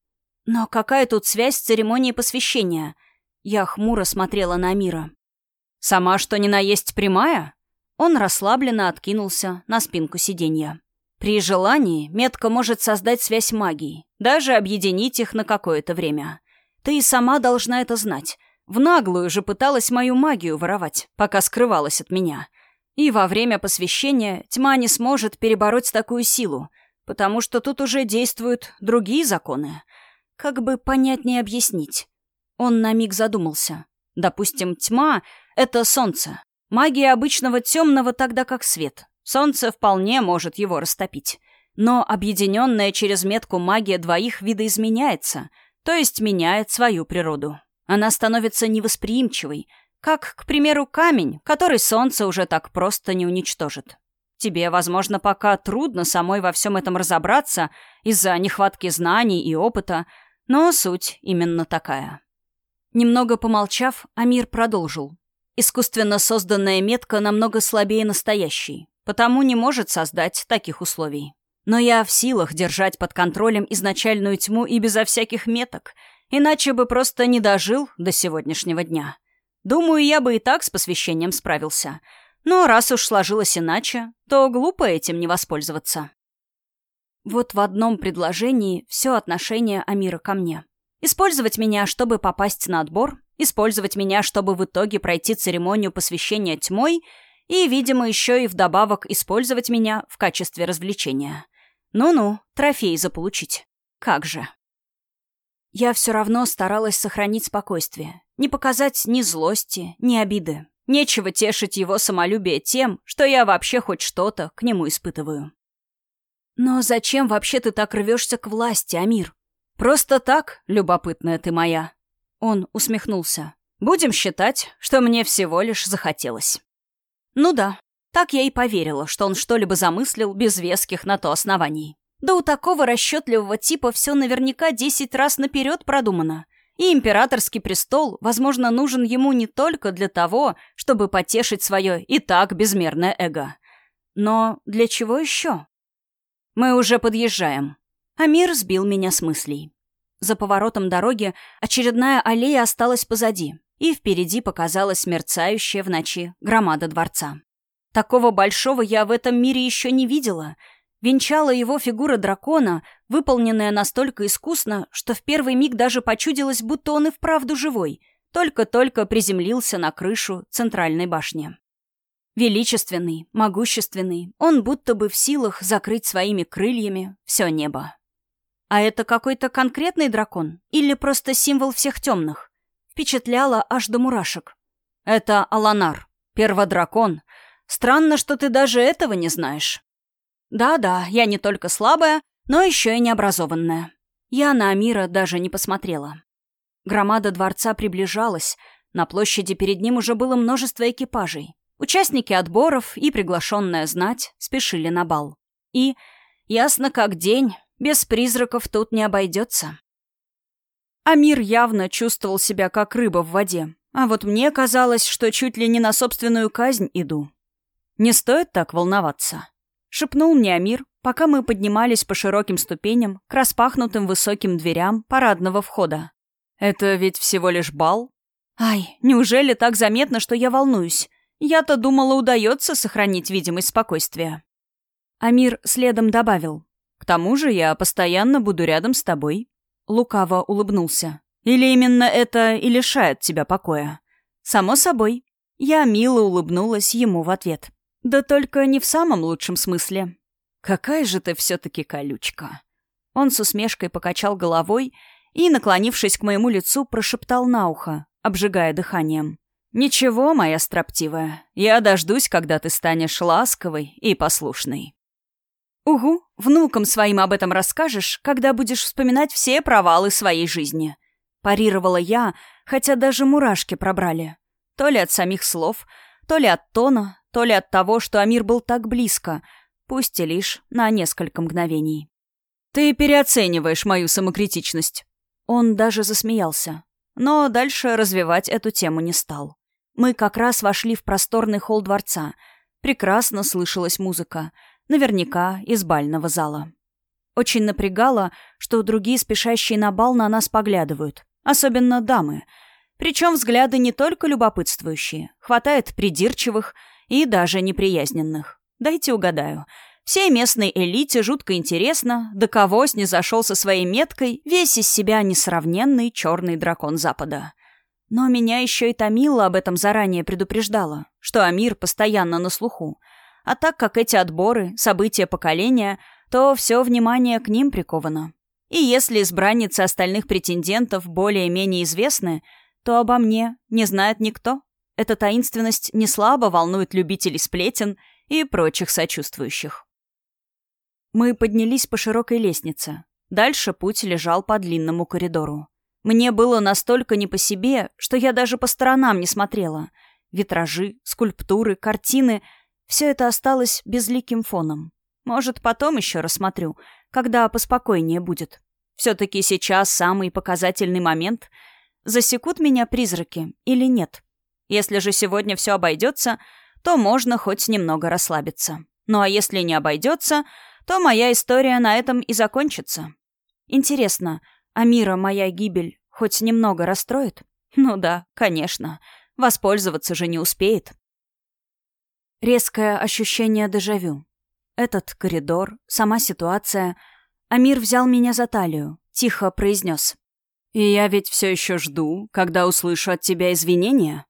S1: Но какая тут связь с церемонией посвящения? Я хмуро смотрела на Мира. Сама что ни на есть прямая? Он расслабленно откинулся на спинку сиденья. При желании метка может создать связь магии, даже объединить их на какое-то время. Ты и сама должна это знать. В наглую же пыталась мою магию воровать, пока скрывалась от меня. И во время посвящения тьма не сможет перебороть такую силу, потому что тут уже действуют другие законы. Как бы понятнее объяснить. Он на миг задумался. Допустим, тьма — это солнце. Магия обычного темного тогда как свет. Солнце вполне может его растопить. Но объединенная через метку магия двоих видоизменяется, то есть меняет свою природу. Она становится невосприимчивой, как, к примеру, камень, который солнце уже так просто не уничтожит. Тебе, возможно, пока трудно самой во всем этом разобраться из-за нехватки знаний и опыта, но суть именно такая. Немного помолчав, Амир продолжил. Искусственно созданная метка намного слабее настоящей, потому не может создать таких условий. Но я в силах держать под контролем изначальную тьму и безо всяких меток, иначе бы просто не дожил до сегодняшнего дня. Думаю, я бы и так с посвящением справился. Но раз уж сложилось иначе, то глупо этим не воспользоваться. Вот в одном предложении все отношение Амира ко мне. Использовать меня, чтобы попасть на отбор, использовать меня, чтобы в итоге пройти церемонию посвящения тьмой и, видимо, еще и вдобавок использовать меня в качестве развлечения. Ну-ну, трофей заполучить. Как же. Я все равно старалась сохранить спокойствие, не показать ни злости, ни обиды. Нечего тешить его самолюбие тем, что я вообще хоть что-то к нему испытываю. Но зачем вообще ты так рвешься к власти, Амир? Просто так, любопытная ты моя. Он усмехнулся. Будем считать, что мне всего лишь захотелось. Ну да, так я и поверила, что он что-либо замыслил без веских на то оснований. Да у такого расчетливого типа все наверняка десять раз наперед продумано. И императорский престол, возможно, нужен ему не только для того, чтобы потешить свое и так безмерное эго. Но для чего еще? Мы уже подъезжаем. Амир сбил меня с мыслей. За поворотом дороги очередная аллея осталась позади, и впереди показалась мерцающая в ночи громада дворца. Такого большого я в этом мире еще не видела. Венчала его фигура дракона, выполненная настолько искусно, что в первый миг даже почудилось, будто он и вправду живой, только-только приземлился на крышу центральной башни. Величественный, могущественный, он будто бы в силах закрыть своими крыльями все небо. А это какой-то конкретный дракон или просто символ всех темных? Впечатляло аж до мурашек. Это Аланар, перводракон, Странно, что ты даже этого не знаешь. Да-да, я не только слабая, но еще и необразованная. Я на Амира даже не посмотрела. Громада дворца приближалась. На площади перед ним уже было множество экипажей. Участники отборов и приглашенная знать спешили на бал. И, ясно как день, без призраков тут не обойдется. Амир явно чувствовал себя как рыба в воде. А вот мне казалось, что чуть ли не на собственную казнь иду. «Не стоит так волноваться», — шепнул мне Амир, пока мы поднимались по широким ступеням к распахнутым высоким дверям парадного входа. «Это ведь всего лишь бал?» «Ай, неужели так заметно, что я волнуюсь? Я-то думала, удается сохранить видимость спокойствия». Амир следом добавил. «К тому же я постоянно буду рядом с тобой». Лукаво улыбнулся. «Или именно это и лишает тебя покоя?» «Само собой». Я мило улыбнулась ему в ответ. Да только не в самом лучшем смысле. Какая же ты все-таки колючка. Он с усмешкой покачал головой и, наклонившись к моему лицу, прошептал на ухо, обжигая дыханием. «Ничего, моя строптивая, я дождусь, когда ты станешь ласковой и послушной». «Угу, внукам своим об этом расскажешь, когда будешь вспоминать все провалы своей жизни», — парировала я, хотя даже мурашки пробрали. То ли от самих слов, то ли от тона, то ли от того, что Амир был так близко, пусть и лишь на несколько мгновений. «Ты переоцениваешь мою самокритичность». Он даже засмеялся. Но дальше развивать эту тему не стал. Мы как раз вошли в просторный холл дворца. Прекрасно слышалась музыка. Наверняка из бального зала. Очень напрягало, что другие спешащие на бал на нас поглядывают. Особенно дамы. Причем взгляды не только любопытствующие. Хватает придирчивых — и даже неприязненных. Дайте угадаю. Всей местной элите жутко интересно, до кого снизошел со своей меткой весь из себя несравненный черный дракон Запада. Но меня еще и Томила об этом заранее предупреждала, что Амир постоянно на слуху. А так как эти отборы — события поколения, то все внимание к ним приковано. И если избранницы остальных претендентов более-менее известны, то обо мне не знает никто. Эта таинственность не слабо волнует любителей сплетен и прочих сочувствующих. Мы поднялись по широкой лестнице. Дальше путь лежал по длинному коридору. Мне было настолько не по себе, что я даже по сторонам не смотрела. Витражи, скульптуры, картины — все это осталось безликим фоном. Может, потом еще рассмотрю, когда поспокойнее будет. Все-таки сейчас самый показательный момент. Засекут меня призраки или нет? Если же сегодня все обойдется, то можно хоть немного расслабиться. Ну а если не обойдется, то моя история на этом и закончится. Интересно, Амира моя гибель хоть немного расстроит? Ну да, конечно. Воспользоваться же не успеет. Резкое ощущение дежавю. Этот коридор, сама ситуация. Амир взял меня за талию, тихо произнес. «И я ведь все еще жду, когда услышу от тебя извинения».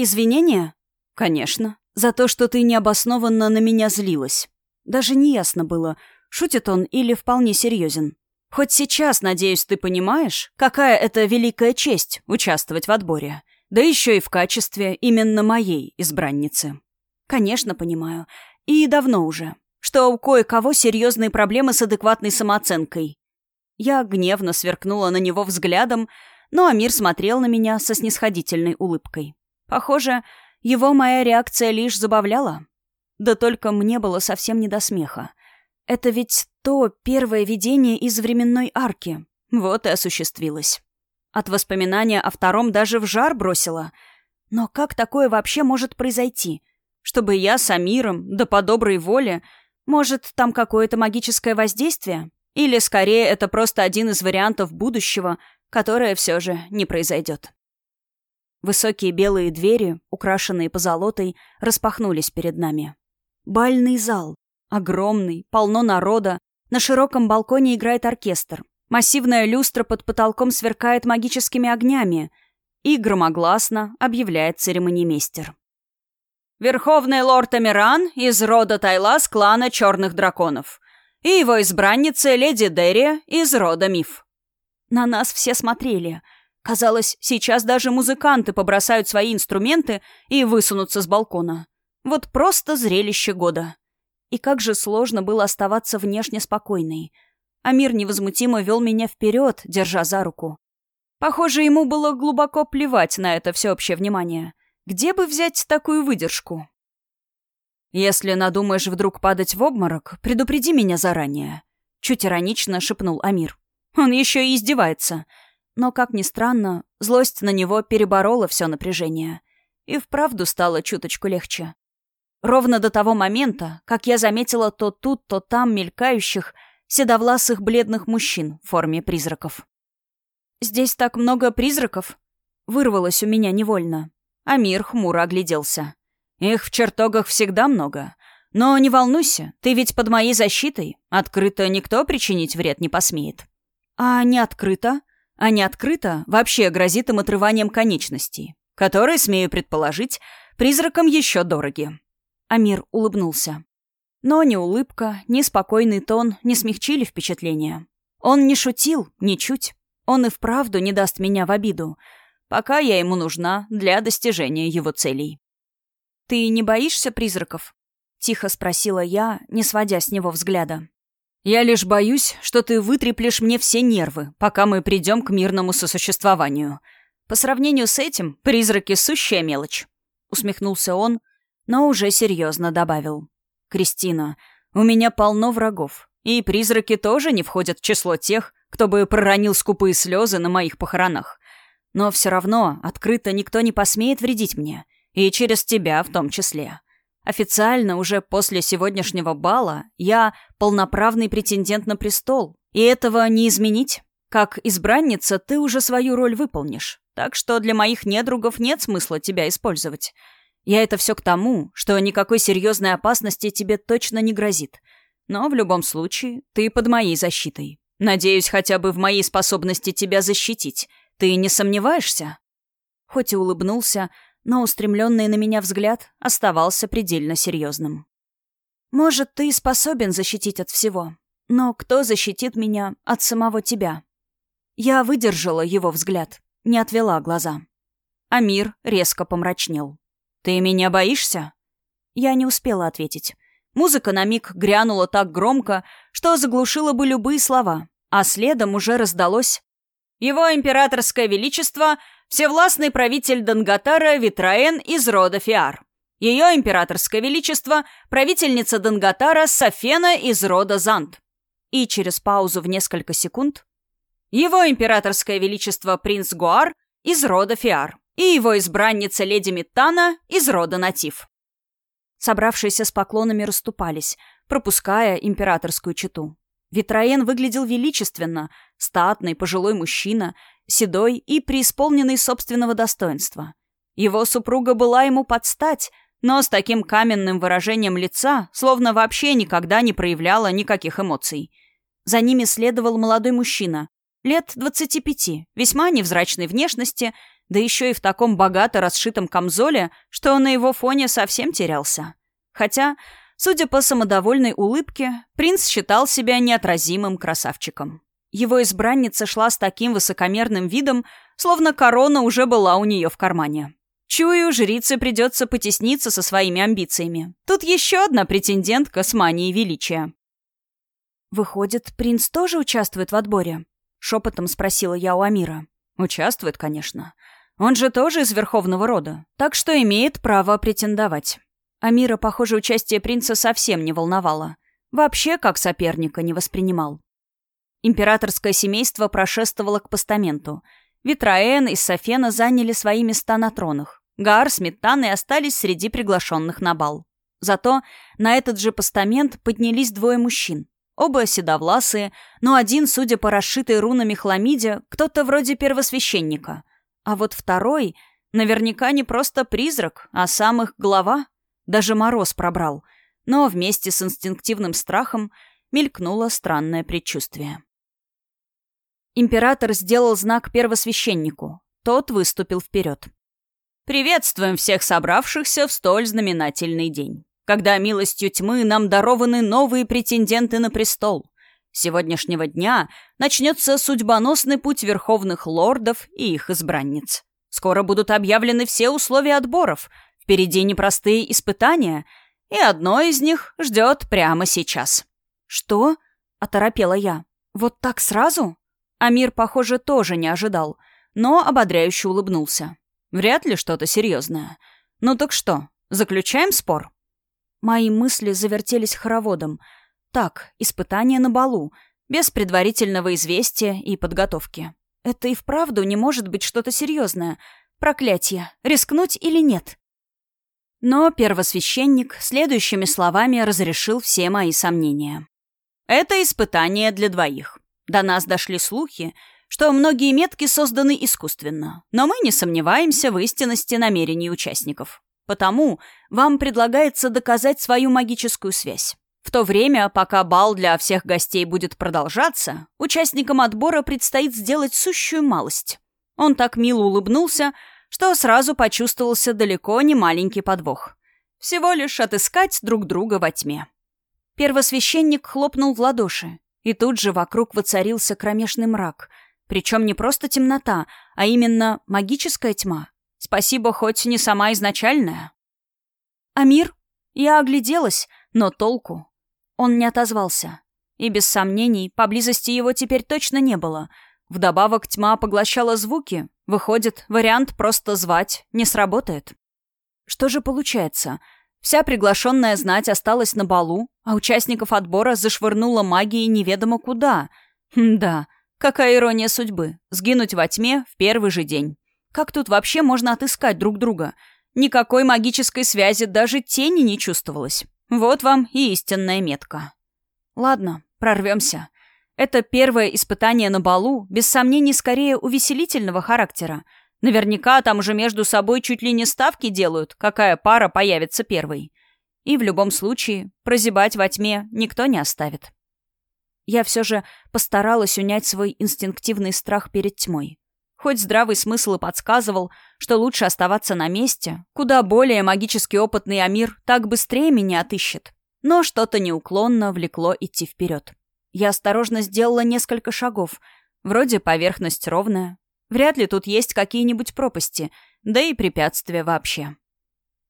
S1: «Извинения?» «Конечно. За то, что ты необоснованно на меня злилась. Даже не ясно было, шутит он или вполне серьезен. Хоть сейчас, надеюсь, ты понимаешь, какая это великая честь участвовать в отборе. Да еще и в качестве именно моей избранницы. Конечно, понимаю. И давно уже. Что у кое-кого серьезные проблемы с адекватной самооценкой. Я гневно сверкнула на него взглядом, но Амир смотрел на меня со снисходительной улыбкой. Похоже, его моя реакция лишь забавляла. Да только мне было совсем не до смеха. Это ведь то первое видение из временной арки. Вот и осуществилось. От воспоминания о втором даже в жар бросила. Но как такое вообще может произойти? Чтобы я с Амиром, да по доброй воле... Может, там какое-то магическое воздействие? Или, скорее, это просто один из вариантов будущего, которое все же не произойдет. Высокие белые двери, украшенные позолотой, распахнулись перед нами. Бальный зал. Огромный, полно народа. На широком балконе играет оркестр. Массивная люстра под потолком сверкает магическими огнями. И громогласно объявляет церемонимейстер. Верховный лорд Амиран из рода Тайлас клана Черных Драконов. И его избранница леди Дерри из рода Миф. На нас все смотрели. Казалось, сейчас даже музыканты побросают свои инструменты и высунутся с балкона. Вот просто зрелище года. И как же сложно было оставаться внешне спокойной. Амир невозмутимо вел меня вперед, держа за руку. Похоже, ему было глубоко плевать на это всеобщее внимание. Где бы взять такую выдержку? «Если надумаешь вдруг падать в обморок, предупреди меня заранее», — чуть иронично шепнул Амир. Он еще и издевается. Но, как ни странно, злость на него переборола все напряжение. И вправду стало чуточку легче. Ровно до того момента, как я заметила то тут, то там мелькающих, седовласых бледных мужчин в форме призраков. «Здесь так много призраков?» Вырвалось у меня невольно. Амир хмуро огляделся. «Их в чертогах всегда много. Но не волнуйся, ты ведь под моей защитой. Открыто никто причинить вред не посмеет». «А не открыто?» «А не открыто вообще грозит им отрыванием конечностей, которые, смею предположить, призракам еще дороги. Амир улыбнулся. Но ни улыбка, ни спокойный тон не смягчили впечатление. Он не шутил, ничуть. Он и вправду не даст меня в обиду, пока я ему нужна для достижения его целей. «Ты не боишься призраков?» — тихо спросила я, не сводя с него взгляда. «Я лишь боюсь, что ты вытреплешь мне все нервы, пока мы придем к мирному сосуществованию. По сравнению с этим, призраки — сущая мелочь», — усмехнулся он, но уже серьезно добавил. «Кристина, у меня полно врагов, и призраки тоже не входят в число тех, кто бы проронил скупые слезы на моих похоронах. Но все равно открыто никто не посмеет вредить мне, и через тебя в том числе. Официально уже после сегодняшнего бала я полноправный претендент на престол, и этого не изменить. Как избранница ты уже свою роль выполнишь, так что для моих недругов нет смысла тебя использовать». Я это все к тому, что никакой серьезной опасности тебе точно не грозит. Но в любом случае, ты под моей защитой. Надеюсь, хотя бы в моей способности тебя защитить. Ты не сомневаешься?» хоть и улыбнулся, но устремленный на меня взгляд оставался предельно серьезным. «Может, ты способен защитить от всего, но кто защитит меня от самого тебя?» Я выдержала его взгляд, не отвела глаза. Амир резко помрачнел. «Ты меня боишься?» Я не успела ответить. Музыка на миг грянула так громко, что заглушила бы любые слова, а следом уже раздалось «Его императорское величество — всевластный правитель Данготара Витраен из рода Фиар. Ее императорское величество — правительница Данготара Софена из рода Зант». И через паузу в несколько секунд «Его императорское величество принц Гуар из рода Фиар» и его избранница леди Миттана из рода Натив. Собравшиеся с поклонами расступались, пропуская императорскую чету. Витраен выглядел величественно, статный, пожилой мужчина, седой и преисполненный собственного достоинства. Его супруга была ему под стать, но с таким каменным выражением лица, словно вообще никогда не проявляла никаких эмоций. За ними следовал молодой мужчина, лет двадцати пяти, весьма невзрачной внешности да еще и в таком богато расшитом камзоле, что на его фоне совсем терялся. Хотя, судя по самодовольной улыбке, принц считал себя неотразимым красавчиком. Его избранница шла с таким высокомерным видом, словно корона уже была у нее в кармане. Чую, жрице придется потесниться со своими амбициями. Тут еще одна претендентка с манией величия. «Выходит, принц тоже участвует в отборе?» — шепотом спросила я у Амира. «Участвует, конечно. Он же тоже из верховного рода, так что имеет право претендовать. Амира, похоже, участие принца совсем не волновало. Вообще, как соперника, не воспринимал. Императорское семейство прошествовало к постаменту. Витраэн и Софена заняли свои места на тронах. Гаар с Метаной остались среди приглашенных на бал. Зато на этот же постамент поднялись двое мужчин. Оба седовласые, но один, судя по расшитой рунами хламиде, кто-то вроде первосвященника. А вот второй наверняка не просто призрак, а сам их глава. Даже мороз пробрал. Но вместе с инстинктивным страхом мелькнуло странное предчувствие. Император сделал знак первосвященнику. Тот выступил вперед. «Приветствуем всех собравшихся в столь знаменательный день, когда милостью тьмы нам дарованы новые претенденты на престол сегодняшнего дня начнется судьбоносный путь верховных лордов и их избранниц. Скоро будут объявлены все условия отборов, впереди непростые испытания, и одно из них ждет прямо сейчас. «Что?» — оторопела я. «Вот так сразу?» Амир, похоже, тоже не ожидал, но ободряюще улыбнулся. «Вряд ли что-то серьезное. Ну так что, заключаем спор?» Мои мысли завертелись хороводом — так, испытание на балу, без предварительного известия и подготовки. Это и вправду не может быть что-то серьезное. Проклятие. Рискнуть или нет? Но первосвященник следующими словами разрешил все мои сомнения. Это испытание для двоих. До нас дошли слухи, что многие метки созданы искусственно, но мы не сомневаемся в истинности намерений участников. Потому вам предлагается доказать свою магическую связь. В то время, пока бал для всех гостей будет продолжаться, участникам отбора предстоит сделать сущую малость. Он так мило улыбнулся, что сразу почувствовался далеко не маленький подвох. Всего лишь отыскать друг друга во тьме. Первосвященник хлопнул в ладоши, и тут же вокруг воцарился кромешный мрак. Причем не просто темнота, а именно магическая тьма. Спасибо, хоть не сама изначальная. «Амир?» Я огляделась, но толку он не отозвался. И без сомнений, поблизости его теперь точно не было. Вдобавок тьма поглощала звуки. Выходит, вариант просто звать не сработает. Что же получается? Вся приглашенная знать осталась на балу, а участников отбора зашвырнула магией неведомо куда. Хм, да, какая ирония судьбы. Сгинуть во тьме в первый же день. Как тут вообще можно отыскать друг друга? Никакой магической связи даже тени не чувствовалось. Вот вам и истинная метка. Ладно, прорвемся. Это первое испытание на балу, без сомнений, скорее увеселительного характера. Наверняка там уже между собой чуть ли не ставки делают, какая пара появится первой. И в любом случае, прозябать во тьме никто не оставит. Я все же постаралась унять свой инстинктивный страх перед тьмой. Хоть здравый смысл и подсказывал, что лучше оставаться на месте, куда более магически опытный Амир так быстрее меня отыщет. Но что-то неуклонно влекло идти вперед. Я осторожно сделала несколько шагов. Вроде поверхность ровная. Вряд ли тут есть какие-нибудь пропасти, да и препятствия вообще.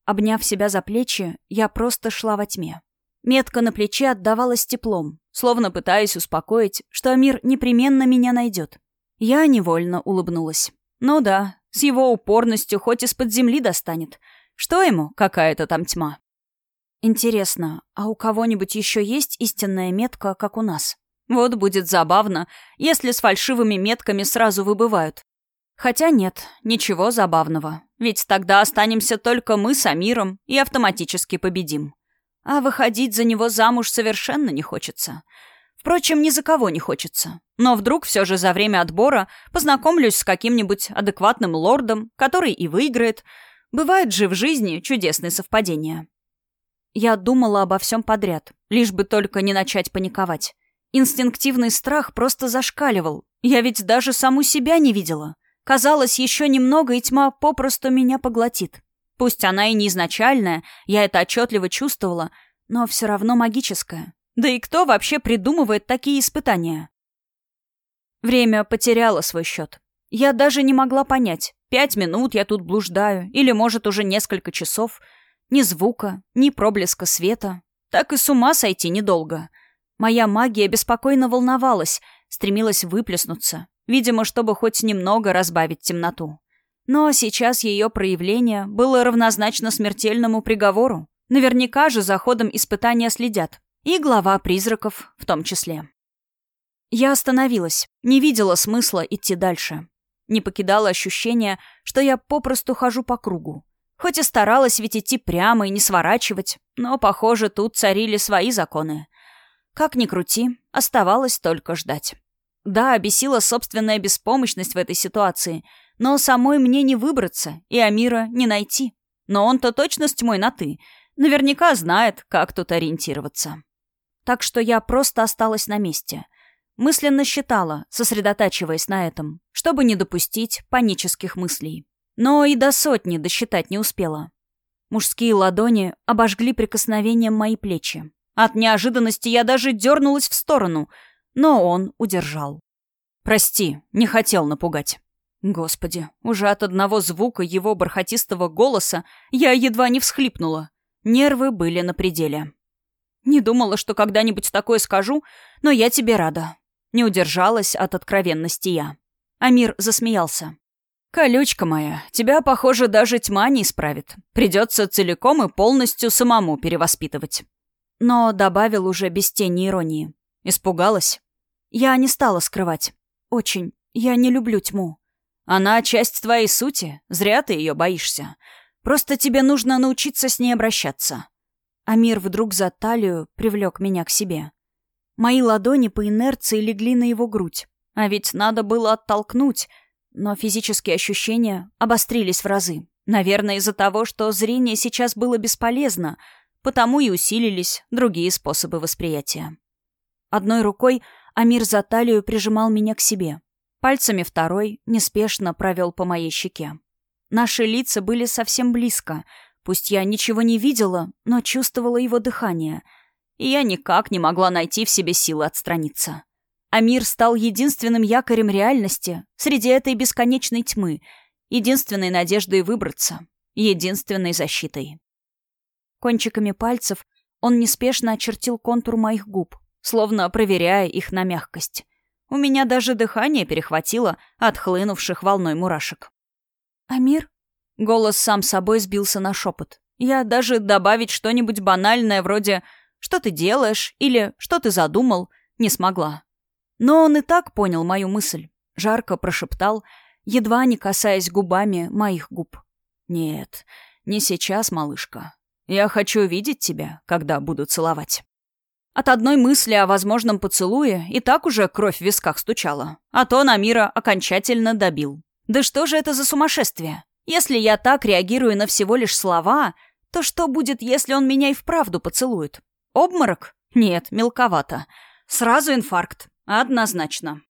S1: Обняв себя за плечи, я просто шла во тьме. Метка на плече отдавалась теплом, словно пытаясь успокоить, что Амир непременно меня найдет. Я невольно улыбнулась. Ну да, с его упорностью хоть из-под земли достанет. Что ему, какая-то там тьма? Интересно, а у кого-нибудь еще есть истинная метка, как у нас? Вот будет забавно, если с фальшивыми метками сразу выбывают. Хотя нет, ничего забавного. Ведь тогда останемся только мы с Амиром и автоматически победим. А выходить за него замуж совершенно не хочется. Впрочем, ни за кого не хочется. Но вдруг все же за время отбора познакомлюсь с каким-нибудь адекватным лордом, который и выиграет. Бывает же в жизни чудесные совпадения. Я думала обо всем подряд, лишь бы только не начать паниковать. Инстинктивный страх просто зашкаливал. Я ведь даже саму себя не видела. Казалось, еще немного, и тьма попросту меня поглотит. Пусть она и не изначальная, я это отчетливо чувствовала, но все равно магическая. Да и кто вообще придумывает такие испытания? Время потеряло свой счет. Я даже не могла понять, пять минут я тут блуждаю, или, может, уже несколько часов. Ни звука, ни проблеска света. Так и с ума сойти недолго. Моя магия беспокойно волновалась, стремилась выплеснуться, видимо, чтобы хоть немного разбавить темноту. Но сейчас ее проявление было равнозначно смертельному приговору. Наверняка же за ходом испытания следят. И глава призраков в том числе. Я остановилась, не видела смысла идти дальше. Не покидало ощущение, что я попросту хожу по кругу. Хоть и старалась ведь идти прямо и не сворачивать, но, похоже, тут царили свои законы. Как ни крути, оставалось только ждать. Да, бесила собственная беспомощность в этой ситуации, но самой мне не выбраться и Амира не найти. Но он-то точно с тьмой на «ты», наверняка знает, как тут ориентироваться так что я просто осталась на месте. Мысленно считала, сосредотачиваясь на этом, чтобы не допустить панических мыслей. Но и до сотни досчитать не успела. Мужские ладони обожгли прикосновением мои плечи. От неожиданности я даже дернулась в сторону, но он удержал. «Прости, не хотел напугать». Господи, уже от одного звука его бархатистого голоса я едва не всхлипнула. Нервы были на пределе. Не думала, что когда-нибудь такое скажу, но я тебе рада. Не удержалась от откровенности я. Амир засмеялся. «Колючка моя, тебя, похоже, даже тьма не исправит. Придется целиком и полностью самому перевоспитывать». Но добавил уже без тени иронии. Испугалась? Я не стала скрывать. Очень. Я не люблю тьму. Она часть твоей сути. Зря ты ее боишься. Просто тебе нужно научиться с ней обращаться. Амир вдруг за талию привлек меня к себе. Мои ладони по инерции легли на его грудь. А ведь надо было оттолкнуть, но физические ощущения обострились в разы. Наверное, из-за того, что зрение сейчас было бесполезно, потому и усилились другие способы восприятия. Одной рукой Амир за талию прижимал меня к себе. Пальцами второй неспешно провел по моей щеке. Наши лица были совсем близко — Пусть я ничего не видела, но чувствовала его дыхание, и я никак не могла найти в себе силы отстраниться. А мир стал единственным якорем реальности среди этой бесконечной тьмы, единственной надеждой выбраться, единственной защитой. Кончиками пальцев он неспешно очертил контур моих губ, словно проверяя их на мягкость. У меня даже дыхание перехватило от хлынувших волной мурашек. «Амир?» Голос сам собой сбился на шепот. Я даже добавить что-нибудь банальное вроде «что ты делаешь» или «что ты задумал» не смогла. Но он и так понял мою мысль. Жарко прошептал, едва не касаясь губами моих губ. «Нет, не сейчас, малышка. Я хочу видеть тебя, когда буду целовать». От одной мысли о возможном поцелуе и так уже кровь в висках стучала. А то Намира окончательно добил. Да что же это за сумасшествие? Если я так реагирую на всего лишь слова, то что будет, если он меня и вправду поцелует? Обморок? Нет, мелковато. Сразу инфаркт. Однозначно.